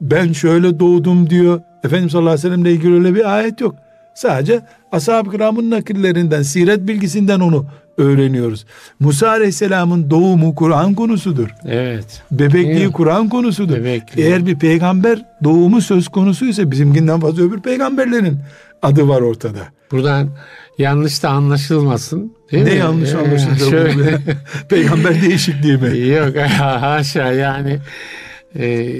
ben şöyle doğdum diyor. Efendimiz sallallahu aleyhi ve sellemle ilgili öyle bir ayet yok. Sadece ashab-ı kiramın nakillerinden, siret bilgisinden onu öğreniyoruz. Musa Aleyhisselam'ın doğumu Kur'an konusudur. Evet. Bebekliği Kur'an konusudur. Bebekliği. Eğer bir peygamber doğumu söz konusuysa bizimkinden fazla öbür peygamberlerin adı var ortada. Buradan yanlış da anlaşılmasın. Değil ne mi? yanlış anlaşıldı? Şöyle. [laughs] peygamber değişikliği mi? Yok [laughs] haşa yani e,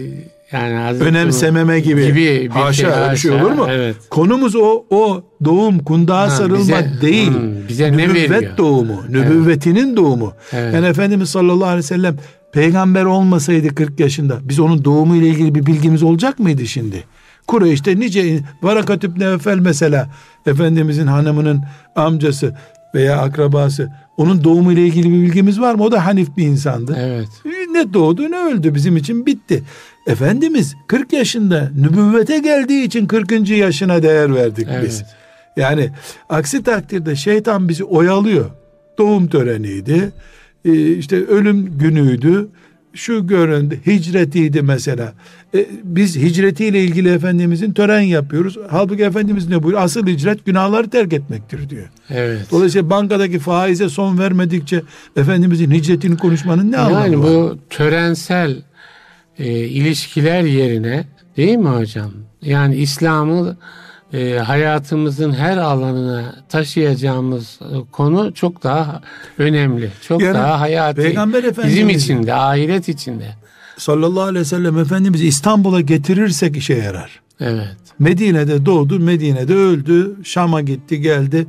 yani Hazreti önemsememe gibi. gibi bir haşa, şey, haşa öyle bir şey olur mu? Evet. Konumuz o o doğum kundağa ha, sarılma bize, değil. Hmm, bize ne Nübüvvet veriyor? doğumu, nübüvvetinin evet. doğumu. Evet. Yani Efendimiz sallallahu aleyhi ve sellem peygamber olmasaydı 40 yaşında biz onun doğumu ile ilgili bir bilgimiz olacak mıydı şimdi? Kureyş'te nice Varakat İbni Efel mesela Efendimizin hanımının amcası veya akrabası onun doğumu ile ilgili bir bilgimiz var mı? O da Hanif bir insandı. Evet. Ne doğdu ne öldü bizim için bitti. Efendimiz 40 yaşında nübüvvete geldiği için 40. yaşına değer verdik evet. biz. Yani aksi takdirde şeytan bizi oyalıyor. Doğum töreniydi. Ee, işte ölüm günüydü. Şu göründü hicretiydi mesela. Ee, biz hicretiyle ilgili Efendimizin tören yapıyoruz. Halbuki Efendimiz ne buyuruyor? Asıl hicret günahları terk etmektir diyor. Evet. Dolayısıyla bankadaki faize son vermedikçe Efendimizin hicretini konuşmanın ne yani anlamı var? Yani bu törensel e, ilişkiler yerine değil mi hocam? Yani İslam'ı e, hayatımızın her alanına taşıyacağımız e, konu çok daha önemli. Çok yani, daha hayati. Peygamber Efendimiz bizim için de, ahiret için de. Sallallahu aleyhi ve sellem Efendimiz İstanbul'a getirirsek işe yarar. Evet. Medine'de doğdu, Medine'de öldü, Şam'a gitti, geldi.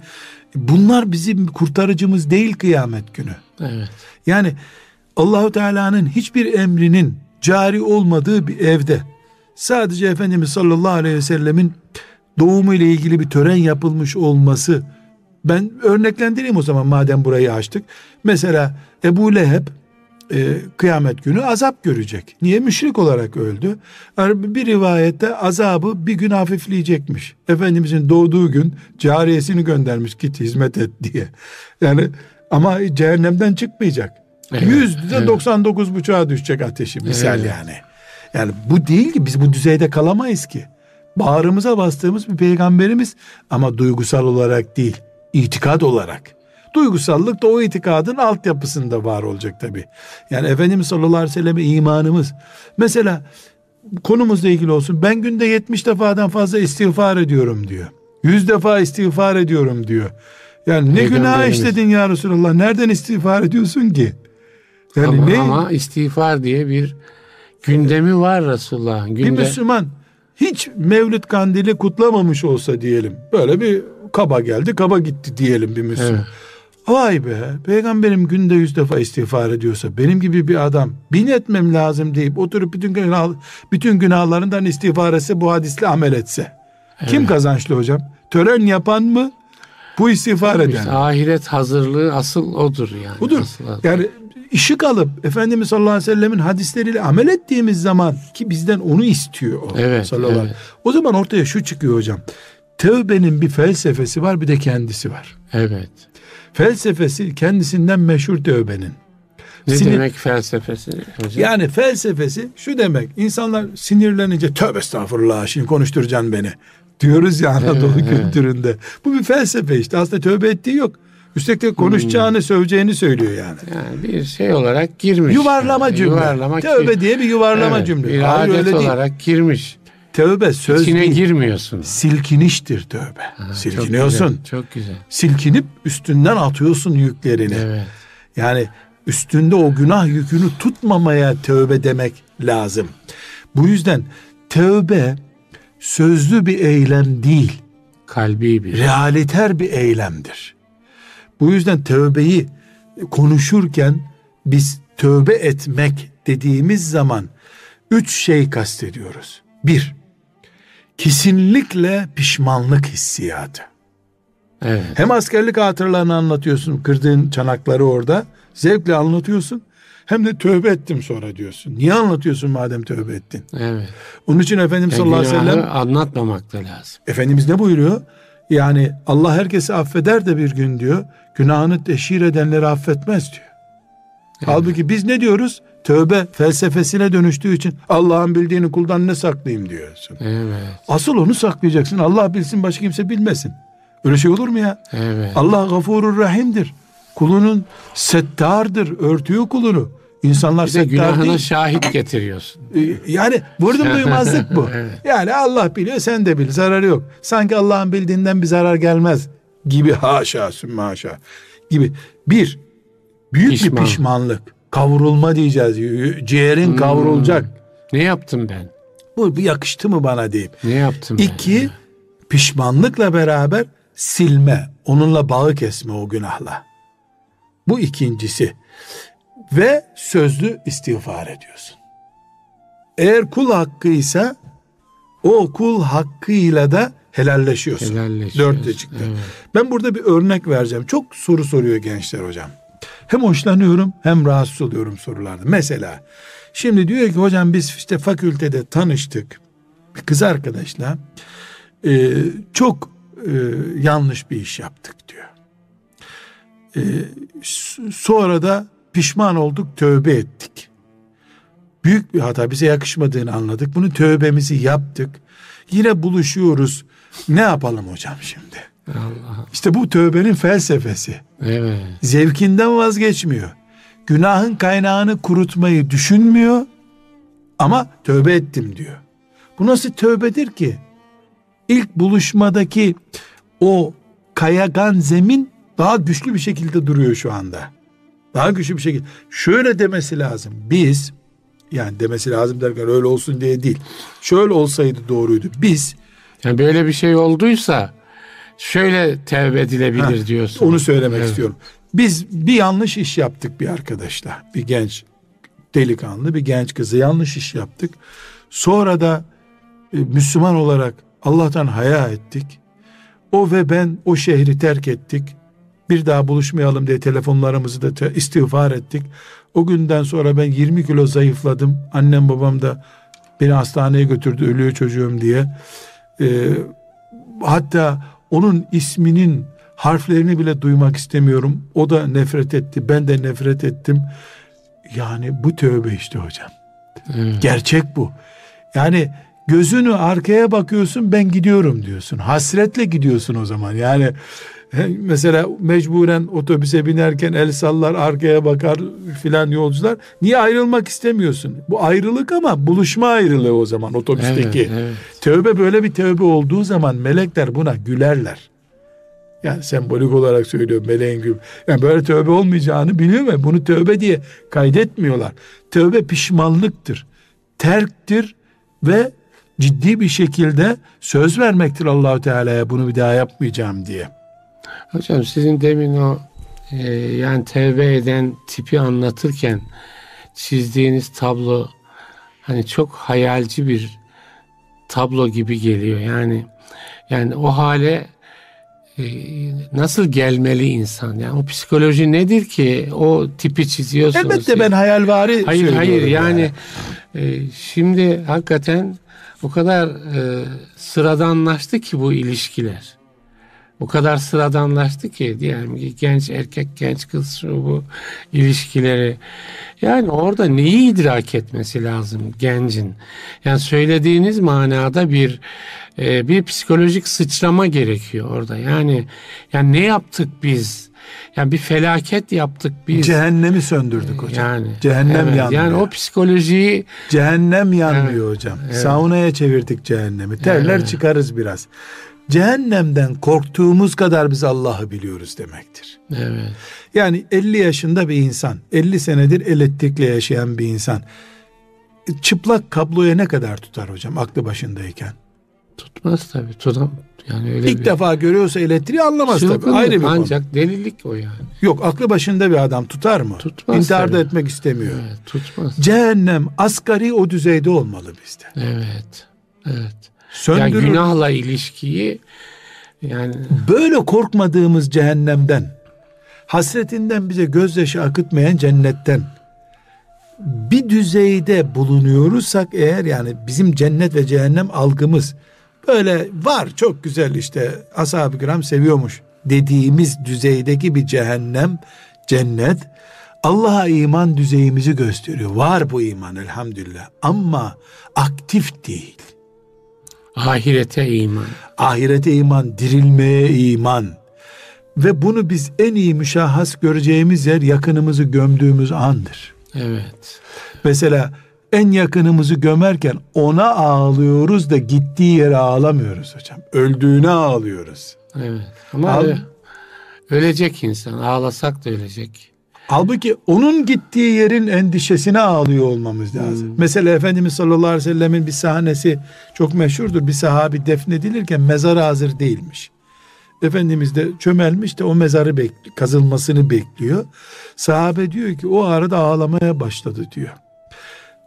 Bunlar bizim kurtarıcımız değil kıyamet günü. Evet. Yani Allahu Teala'nın hiçbir emrinin cari olmadığı bir evde sadece Efendimiz sallallahu aleyhi ve sellemin doğumu ile ilgili bir tören yapılmış olması ben örneklendireyim o zaman madem burayı açtık. Mesela Ebu Leheb e, kıyamet günü azap görecek. Niye? Müşrik olarak öldü. Bir rivayette azabı bir gün hafifleyecekmiş. Efendimizin doğduğu gün cariyesini göndermiş git hizmet et diye. Yani ama cehennemden çıkmayacak. Yüzde evet. 99 buçuğa düşecek ateşi misal evet. yani. Yani bu değil ki biz bu düzeyde kalamayız ki. Bağrımıza bastığımız bir peygamberimiz ama duygusal olarak değil, itikad olarak. Duygusallık da o itikadın altyapısında var olacak tabi. Yani Efendimiz sallallahu aleyhi ve selleme imanımız. Mesela konumuzla ilgili olsun. Ben günde 70 defadan fazla istiğfar ediyorum diyor. 100 defa istiğfar ediyorum diyor. Yani ne günah işledin ya Resulallah? Nereden istiğfar ediyorsun ki? Yani ama, ne? ama istiğfar diye bir gündemi var Resulullah'ın. Günde... Bir Müslüman hiç Mevlüt Kandili kutlamamış olsa diyelim. Böyle bir kaba geldi, kaba gitti diyelim bir Müslüman. Evet. Vay be peygamberim günde yüz defa istiğfar ediyorsa benim gibi bir adam bin etmem lazım deyip oturup bütün günah, bütün günahlarından istiğfar etse bu hadisle amel etse. Evet. Kim kazançlı hocam? Tören yapan mı? Bu istiğfar eden. Işte, ahiret hazırlığı asıl odur yani. Budur. Asıl yani ışık alıp Efendimiz sallallahu aleyhi ve sellemin hadisleriyle amel ettiğimiz zaman ki bizden onu istiyor o evet, sallallahu evet. O zaman ortaya şu çıkıyor hocam. Tevbenin bir felsefesi var bir de kendisi var. Evet. Felsefesi kendisinden meşhur tövbenin. Ne Sinir... demek felsefesi hocam? Yani felsefesi şu demek. İnsanlar sinirlenince tövbe estağfurullah şimdi konuşturacaksın beni. Diyoruz ya Anadolu evet, kültüründe. Evet. Bu bir felsefe işte. Aslında tövbe ettiği yok. Üstelik de konuşacağını, hmm. söveceğini söylüyor yani. Yani bir şey olarak girmiş. Yuvarlama yani. cümle. Yuvarlama tövbe diye bir yuvarlama evet, cümle. Bir Hayır, adet olarak değil. girmiş. Tövbe söz İçine değil. girmiyorsun. Silkiniştir tövbe. Ha, Silkiniyorsun. Çok güzel, çok güzel. Silkinip üstünden atıyorsun yüklerini. Evet. Yani üstünde o günah yükünü tutmamaya tövbe demek lazım. Bu yüzden tövbe sözlü bir eylem değil. Kalbi bir. Realiter bir eylemdir. Bu yüzden tövbeyi konuşurken biz tövbe etmek dediğimiz zaman üç şey kastediyoruz. Bir, kesinlikle pişmanlık hissiyatı. Evet. Hem askerlik hatıralarını anlatıyorsun, kırdığın çanakları orada, zevkle anlatıyorsun. Hem de tövbe ettim sonra diyorsun. Niye anlatıyorsun madem tövbe ettin? Evet. Onun için Efendimiz yani sallallahu aleyhi ve sellem anlatmamak da lazım. Efendimiz ne buyuruyor? Yani Allah herkesi affeder de bir gün diyor. Günahını teşhir edenleri affetmez diyor. Evet. Halbuki biz ne diyoruz? Tövbe felsefesine dönüştüğü için Allah'ın bildiğini kuldan ne saklayayım diyorsun. Evet. Asıl onu saklayacaksın. Allah bilsin başka kimse bilmesin. Öyle şey olur mu ya? Evet. Allah gafurur rahimdir. Kulunun settardır. Örtüyor kulunu. İnsanlar bir de günahına değil. şahit getiriyorsun. Ee, yani vurdum [laughs] duymazlık bu. evet. Yani Allah biliyor sen de bil zararı yok. Sanki Allah'ın bildiğinden bir zarar gelmez gibi [laughs] haşa sümme haşa gibi. Bir, büyük Pişman. bir pişmanlık. Kavrulma diyeceğiz. Ciğerin hmm. kavrulacak. Ne yaptım ben? Bu yakıştı mı bana deyip. Ne yaptım İki, ben? pişmanlıkla beraber silme. Onunla bağı kesme o günahla. Bu ikincisi. Ve sözlü istiğfar ediyorsun. Eğer kul hakkıysa o kul hakkıyla da helalleşiyorsun. Dörtte çıktı. Evet. Ben burada bir örnek vereceğim. Çok soru soruyor gençler hocam. Hem hoşlanıyorum hem rahatsız oluyorum sorularda. Mesela şimdi diyor ki hocam biz işte fakültede tanıştık. Bir kız arkadaşla e, çok e, yanlış bir iş yaptık diyor. E, sonra da pişman olduk tövbe ettik. Büyük bir hata bize yakışmadığını anladık. Bunu tövbemizi yaptık. Yine buluşuyoruz. Ne yapalım hocam şimdi? Allah. İşte bu tövbenin felsefesi. Evet. Zevkinden vazgeçmiyor. Günahın kaynağını kurutmayı düşünmüyor ama tövbe ettim diyor. Bu nasıl tövbedir ki? İlk buluşmadaki o kayagan zemin daha güçlü bir şekilde duruyor şu anda. Daha güçlü bir şekilde. Şöyle demesi lazım. Biz yani demesi lazım derken öyle olsun diye değil. Şöyle olsaydı doğruydu. Biz yani böyle bir şey olduysa şöyle tevbe edilebilir ha, diyorsun. Onu söylemek evet. istiyorum. Biz bir yanlış iş yaptık bir arkadaşla. Bir genç delikanlı bir genç kızı yanlış iş yaptık. Sonra da e, Müslüman olarak Allah'tan haya ettik. O ve ben o şehri terk ettik. Bir daha buluşmayalım diye telefonlarımızı da te- istiğfar ettik. O günden sonra ben 20 kilo zayıfladım. Annem babam da beni hastaneye götürdü ölüyor çocuğum diye. Ee, hatta onun isminin harflerini bile duymak istemiyorum. O da nefret etti. Ben de nefret ettim. Yani bu tövbe işte hocam. Evet. Gerçek bu. Yani gözünü arkaya bakıyorsun ben gidiyorum diyorsun. Hasretle gidiyorsun o zaman. Yani [laughs] mesela mecburen otobüse binerken el sallar arkaya bakar filan yolcular. Niye ayrılmak istemiyorsun? Bu ayrılık ama buluşma ayrılığı o zaman otobüsteki. Evet, evet. Tövbe böyle bir tövbe olduğu zaman melekler buna gülerler. Yani sembolik olarak söylüyorum meleğin gibi. Yani böyle tövbe olmayacağını biliyor ve bunu tövbe diye kaydetmiyorlar. Tövbe pişmanlıktır. Terktir ve ciddi bir şekilde söz vermektir Allahu Teala'ya bunu bir daha yapmayacağım diye. Hocam sizin demin o e, yani tevbe eden tipi anlatırken çizdiğiniz tablo hani çok hayalci bir tablo gibi geliyor. Yani yani o hale e, nasıl gelmeli insan? Yani o psikoloji nedir ki o tipi çiziyorsunuz? Elbette ben hayalvari Hayır hayır yani, e, şimdi hakikaten o kadar e, sıradanlaştı ki bu ilişkiler. O kadar sıradanlaştı ki diyelim ki genç erkek genç kız şu bu ilişkileri. Yani orada neyi idrak etmesi lazım gencin? Yani söylediğiniz manada bir e, bir psikolojik sıçrama gerekiyor orada. Yani yani ne yaptık biz? Yani bir felaket yaptık biz. Cehennemi söndürdük hocam. Yani cehennem evet, yanmıyor. Yani o psikolojiyi cehennem yanmıyor evet, hocam. Evet. Saunaya çevirdik cehennemi. Terler evet. çıkarız biraz. Cehennemden korktuğumuz kadar biz Allah'ı biliyoruz demektir. Evet. Yani 50 yaşında bir insan, 50 senedir elektrikle yaşayan bir insan çıplak kabloya ne kadar tutar hocam aklı başındayken? Tutmaz tabii. Tutam. Yani öyle İlk bir... defa görüyorsa elektriği anlamaz Çılgınlık, tabii. Ayrı bir ancak konu. delilik o yani. Yok aklı başında bir adam tutar mı? Tutmaz. İntihar da etmek istemiyor. Evet, tutmaz. Cehennem asgari o düzeyde olmalı bizde. Evet. Evet. Söndürür. Yani günahla ilişkiyi yani böyle korkmadığımız cehennemden hasretinden bize gözyaşı akıtmayan cennetten bir düzeyde bulunuyoruzsak eğer yani bizim cennet ve cehennem algımız böyle var çok güzel işte ashab-ı kiram seviyormuş dediğimiz düzeydeki bir cehennem cennet Allah'a iman düzeyimizi gösteriyor. Var bu iman elhamdülillah ama aktif değil. Ahirete iman. Ahirete iman, dirilmeye iman. Ve bunu biz en iyi müşahhas göreceğimiz yer yakınımızı gömdüğümüz andır. Evet. Mesela en yakınımızı gömerken ona ağlıyoruz da gittiği yere ağlamıyoruz hocam. Öldüğüne ağlıyoruz. Evet. Ama Al, ölecek insan. Ağlasak da ölecek. Halbuki onun gittiği yerin endişesine ağlıyor olmamız lazım. Hmm. Mesela Efendimiz sallallahu aleyhi ve sellemin bir sahnesi çok meşhurdur. Bir sahabi defnedilirken mezarı hazır değilmiş. Efendimiz de çömelmiş de o mezarı bekliyor, kazılmasını bekliyor. Sahabe diyor ki o arada ağlamaya başladı diyor.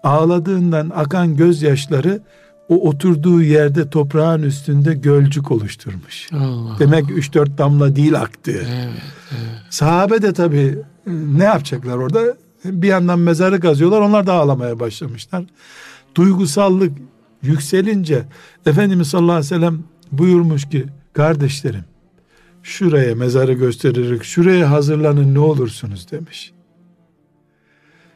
Ağladığından akan gözyaşları o oturduğu yerde toprağın üstünde gölcük oluşturmuş. Allah Demek 3-4 damla değil aktı. Evet, evet. Sahabe de tabii ne yapacaklar orada? Bir yandan mezarı kazıyorlar onlar da ağlamaya başlamışlar. Duygusallık yükselince Efendimiz sallallahu aleyhi ve sellem buyurmuş ki kardeşlerim şuraya mezarı gösteririk şuraya hazırlanın ne olursunuz demiş.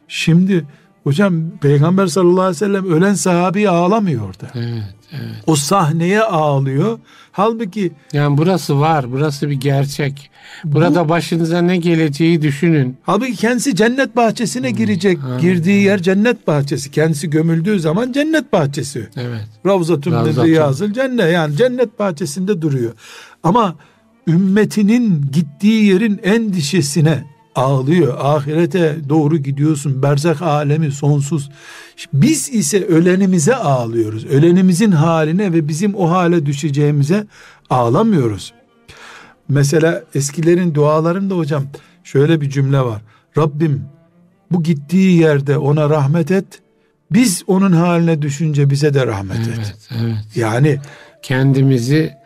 Şimdi hocam Peygamber sallallahu aleyhi ve sellem ölen sahabeyi ağlamıyor orada. Evet, evet. O sahneye ağlıyor. Halbuki yani burası var, burası bir gerçek. Burada bu, başınıza ne geleceği düşünün. Halbuki kendisi cennet bahçesine hmm, girecek. Hmm, Girdiği yer cennet bahçesi. Kendisi gömüldüğü zaman cennet bahçesi. Evet. Ravzatun dedi yazıl cennet yani cennet bahçesinde duruyor. Ama ümmetinin gittiği yerin endişesine ağlıyor. Ahirete doğru gidiyorsun. Berzak alemi sonsuz. Biz ise ölenimize ağlıyoruz. Ölenimizin haline ve bizim o hale düşeceğimize ağlamıyoruz. Mesela eskilerin dualarında hocam şöyle bir cümle var. Rabbim bu gittiği yerde ona rahmet et. Biz onun haline düşünce bize de rahmet evet, et. Evet. Yani kendimizi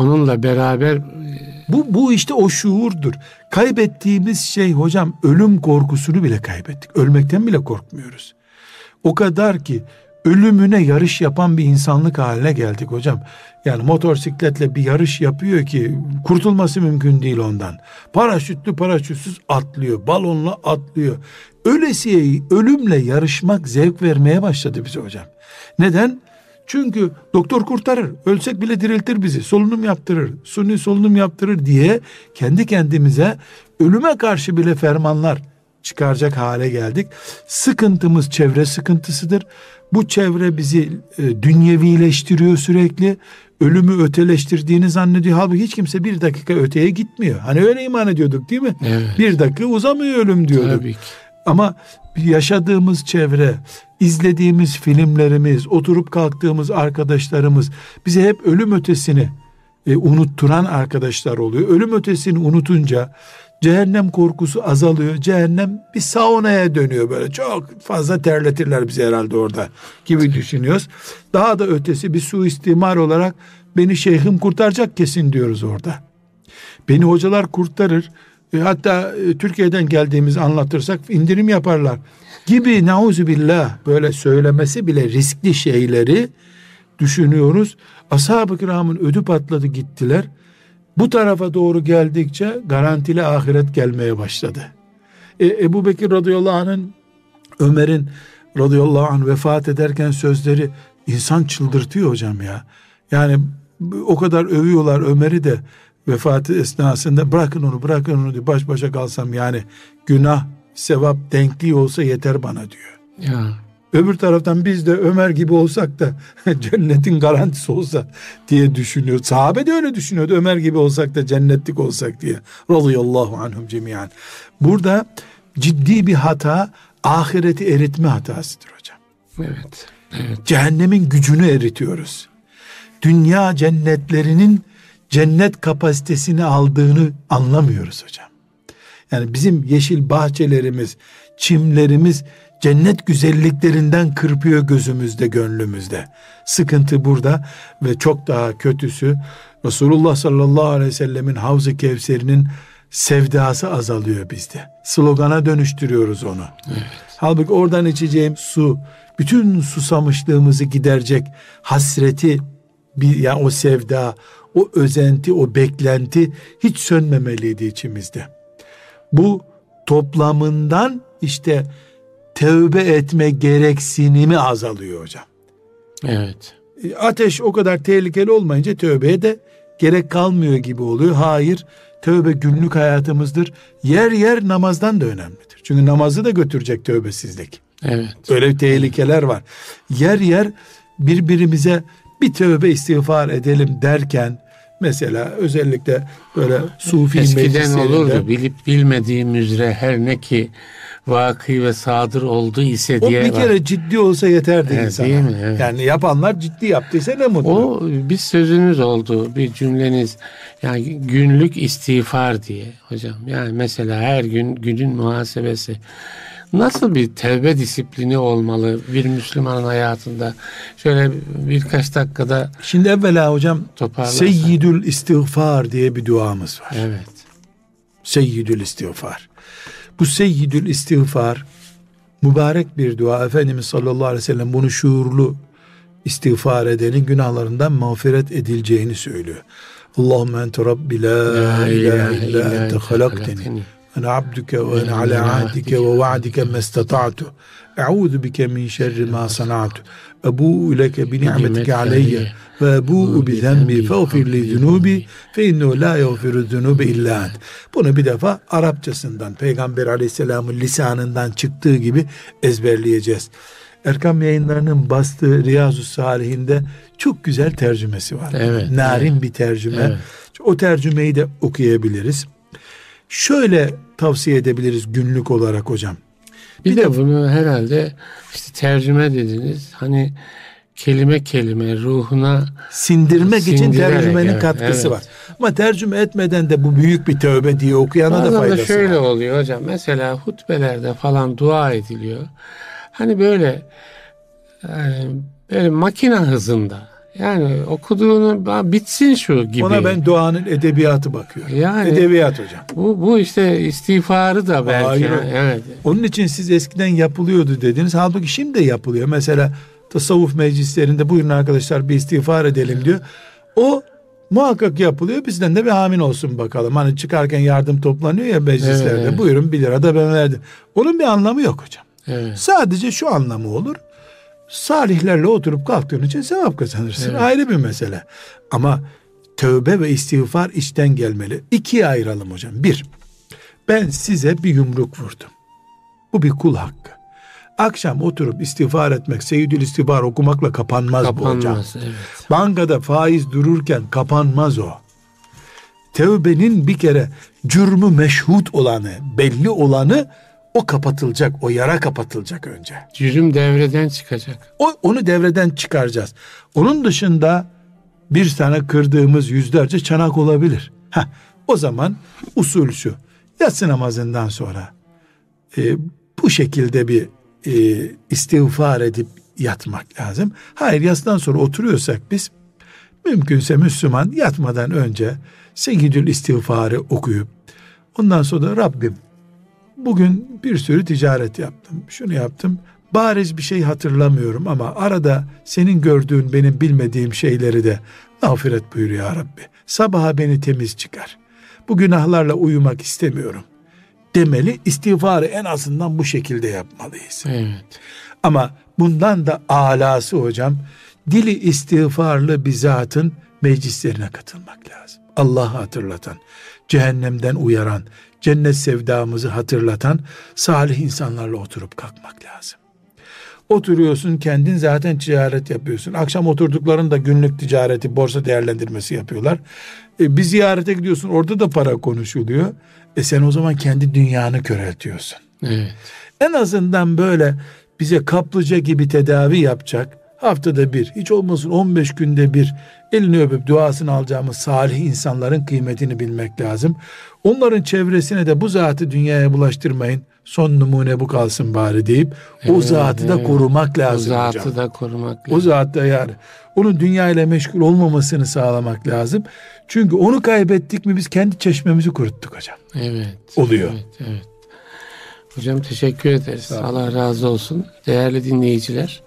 onunla beraber bu bu işte o şuurdur. Kaybettiğimiz şey hocam ölüm korkusunu bile kaybettik. Ölmekten bile korkmuyoruz. O kadar ki ölümüne yarış yapan bir insanlık haline geldik hocam. Yani motosikletle bir yarış yapıyor ki kurtulması mümkün değil ondan. Paraşütlü paraşütsüz atlıyor, balonla atlıyor. Ölesiye ölümle yarışmak zevk vermeye başladı bize hocam. Neden? Çünkü doktor kurtarır, ölsek bile diriltir bizi, solunum yaptırır, suni solunum yaptırır diye kendi kendimize ölüme karşı bile fermanlar çıkaracak hale geldik. Sıkıntımız çevre sıkıntısıdır. Bu çevre bizi e, dünyevileştiriyor sürekli. Ölümü öteleştirdiğini zannediyor. Halbuki hiç kimse bir dakika öteye gitmiyor. Hani öyle iman ediyorduk değil mi? Evet. Bir dakika uzamıyor ölüm diyorduk. Tabii ki. Ama yaşadığımız çevre, izlediğimiz filmlerimiz, oturup kalktığımız arkadaşlarımız bize hep ölüm ötesini e, unutturan arkadaşlar oluyor. Ölüm ötesini unutunca cehennem korkusu azalıyor. Cehennem bir saunaya dönüyor böyle. Çok fazla terletirler bizi herhalde orada gibi düşünüyoruz. Daha da ötesi bir suistimal olarak beni şeyhim kurtaracak kesin diyoruz orada. Beni hocalar kurtarır. E, hatta e, Türkiye'den geldiğimizi anlatırsak indirim yaparlar gibi billah böyle söylemesi bile riskli şeyleri düşünüyoruz. Ashab-ı kiramın ödü patladı gittiler. Bu tarafa doğru geldikçe garantili ahiret gelmeye başladı. E, Ebu Bekir radıyallahu anh'ın Ömer'in radıyallahu anh vefat ederken sözleri insan çıldırtıyor hocam ya. Yani o kadar övüyorlar Ömer'i de vefatı esnasında bırakın onu bırakın onu diyor. Baş başa kalsam yani günah sevap denkliği olsa yeter bana diyor. Ya. Öbür taraftan biz de Ömer gibi olsak da [laughs] cennetin garantisi olsa diye düşünüyor. Sahabe de öyle düşünüyordu. Ömer gibi olsak da cennetlik olsak diye. Radıyallahu anhum cemiyan. Burada ciddi bir hata ahireti eritme hatasıdır hocam. Evet. evet. Cehennemin gücünü eritiyoruz. Dünya cennetlerinin cennet kapasitesini aldığını anlamıyoruz hocam. Yani bizim yeşil bahçelerimiz, çimlerimiz cennet güzelliklerinden kırpıyor gözümüzde, gönlümüzde. Sıkıntı burada ve çok daha kötüsü Resulullah sallallahu aleyhi ve sellemin Havz-ı Kevser'inin sevdası azalıyor bizde. Slogana dönüştürüyoruz onu. Evet. Halbuki oradan içeceğim su bütün susamışlığımızı giderecek hasreti bir ya yani o sevda, o özenti, o beklenti hiç sönmemeliydi içimizde. Bu toplamından işte tövbe etme gereksinimi azalıyor hocam. Evet. E, ateş o kadar tehlikeli olmayınca tövbeye de gerek kalmıyor gibi oluyor. Hayır, tövbe günlük hayatımızdır. Yer yer namazdan da önemlidir. Çünkü namazı da götürecek tövbesizlik. Evet. Öyle tehlikeler var. Yer yer birbirimize bir tövbe istiğfar edelim derken mesela özellikle böyle sufi Eskiden olurdu bilip bilmediğim üzere her ne ki vakı ve sadır oldu ise diye. O bir kere var. ciddi olsa yeterdi evet, insana. Değil mi? Evet. Yani yapanlar ciddi yaptıysa ne mutlu. O bir sözünüz oldu, bir cümleniz. Yani günlük istiğfar diye hocam. Yani mesela her gün günün muhasebesi. Nasıl bir tevbe disiplini olmalı bir Müslümanın hayatında? Şöyle birkaç dakikada Şimdi evvela hocam Seyyidül istiğfar diye bir duamız var. Evet. Seyyidül istiğfar. Bu seyyidül istiğfar mübarek bir dua. Efendimiz sallallahu aleyhi ve sellem bunu şuurlu istiğfar edenin günahlarından mağfiret edileceğini söylüyor. Allahümme ente rabbi la ilahe illa ente halakteni أنا عبدك وأنا على عهدك ووعدك ما استطعت أعوذ بك من شر ما صنعت أبوء لك بنعمتك علي وأبوء بذنبي فاغفر لي ذنوبي فإنه لا يغفر الذنوب إلا أنت Bunu bir defa Arapçasından Peygamber Aleyhisselam'ın lisanından çıktığı gibi ezberleyeceğiz. Erkam yayınlarının bastığı Riyazu Salihinde çok güzel tercümesi var. Evet, Narin evet. bir tercüme. Evet. O tercümeyi de okuyabiliriz. Şöyle tavsiye edebiliriz günlük olarak hocam. Bir, bir de, de bunu herhalde işte tercüme dediniz. Hani kelime kelime ruhuna sindirmek için tercümenin evet, katkısı evet. var. Ama tercüme etmeden de bu büyük bir tövbe diye okuyana Bazen da faydası da şöyle var. oluyor hocam. Mesela hutbelerde falan dua ediliyor. Hani böyle yani e, böyle makine hızında yani okuduğunu bitsin şu gibi. Ona ben doğanın edebiyatı bakıyorum. Yani, Edebiyat hocam. Bu, bu işte istiğfarı da belki. Hayır. evet. Onun için siz eskiden yapılıyordu dediniz. Halbuki şimdi de yapılıyor. Mesela tasavvuf meclislerinde buyurun arkadaşlar bir istiğfar edelim diyor. O muhakkak yapılıyor. Bizden de bir amin olsun bakalım. Hani çıkarken yardım toplanıyor ya meclislerde. Evet. Buyurun bir lira da ben verdim. Onun bir anlamı yok hocam. Evet. Sadece şu anlamı olur salihlerle oturup kalktığın için sevap kazanırsın. Evet. Ayrı bir mesele. Ama tövbe ve istiğfar içten gelmeli. İkiye ayıralım hocam. Bir, ben size bir yumruk vurdum. Bu bir kul hakkı. Akşam oturup istiğfar etmek, seyyidül istiğfar okumakla kapanmaz, kapanmaz bu hocam. Evet. Bankada faiz dururken kapanmaz o. Tevbenin bir kere cürmü meşhut olanı, belli olanı o kapatılacak, o yara kapatılacak önce. Cürüm devreden çıkacak. O, onu devreden çıkaracağız. Onun dışında bir tane kırdığımız yüzlerce çanak olabilir. Heh, o zaman usul şu. Yatsı namazından sonra e, bu şekilde bir e, istiğfar edip yatmak lazım. Hayır yatsıdan sonra oturuyorsak biz mümkünse Müslüman yatmadan önce Seyyidül istiğfarı okuyup ondan sonra da Rabbim bugün bir sürü ticaret yaptım. Şunu yaptım. Bariz bir şey hatırlamıyorum ama arada senin gördüğün benim bilmediğim şeyleri de mağfiret buyur ya Rabbi. Sabaha beni temiz çıkar. Bu günahlarla uyumak istemiyorum demeli. İstiğfarı en azından bu şekilde yapmalıyız. Evet. Ama bundan da alası hocam dili istiğfarlı bir zatın meclislerine katılmak lazım. Allah'ı hatırlatan, cehennemden uyaran, cennet sevdamızı hatırlatan salih insanlarla oturup kalkmak lazım. Oturuyorsun kendin zaten ticaret yapıyorsun. Akşam oturduklarında günlük ticareti, borsa değerlendirmesi yapıyorlar. E, bir ziyarete gidiyorsun orada da para konuşuluyor. E sen o zaman kendi dünyanı köreltiyorsun. Evet. En azından böyle bize kaplıca gibi tedavi yapacak haftada bir hiç olmasın 15 günde bir elini öpüp duasını alacağımız salih insanların kıymetini bilmek lazım. Onların çevresine de bu zatı dünyaya bulaştırmayın. Son numune bu kalsın bari deyip evet, o zatı evet. da korumak lazım. O zatı hocam. da korumak lazım. O zatı da yani onun dünya ile meşgul olmamasını sağlamak lazım. Çünkü onu kaybettik mi biz kendi çeşmemizi kuruttuk hocam. Evet. Oluyor. Evet, evet. Hocam teşekkür ederiz. Allah razı olsun. Değerli dinleyiciler.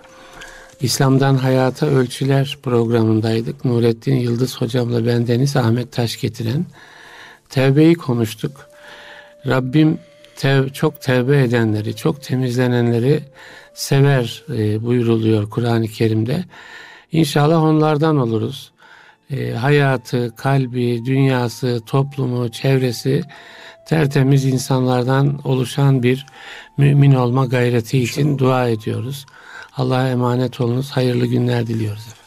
İslam'dan Hayata Ölçüler programındaydık. Nurettin Yıldız hocamla bendeniz Ahmet Taş getiren tevbeyi konuştuk. Rabbim tev, çok tevbe edenleri, çok temizlenenleri sever e, buyuruluyor Kur'an-ı Kerim'de. İnşallah onlardan oluruz. E, hayatı, kalbi, dünyası, toplumu, çevresi tertemiz insanlardan oluşan bir mümin olma gayreti için dua ediyoruz. Allah'a emanet olunuz. Hayırlı günler diliyoruz efendim.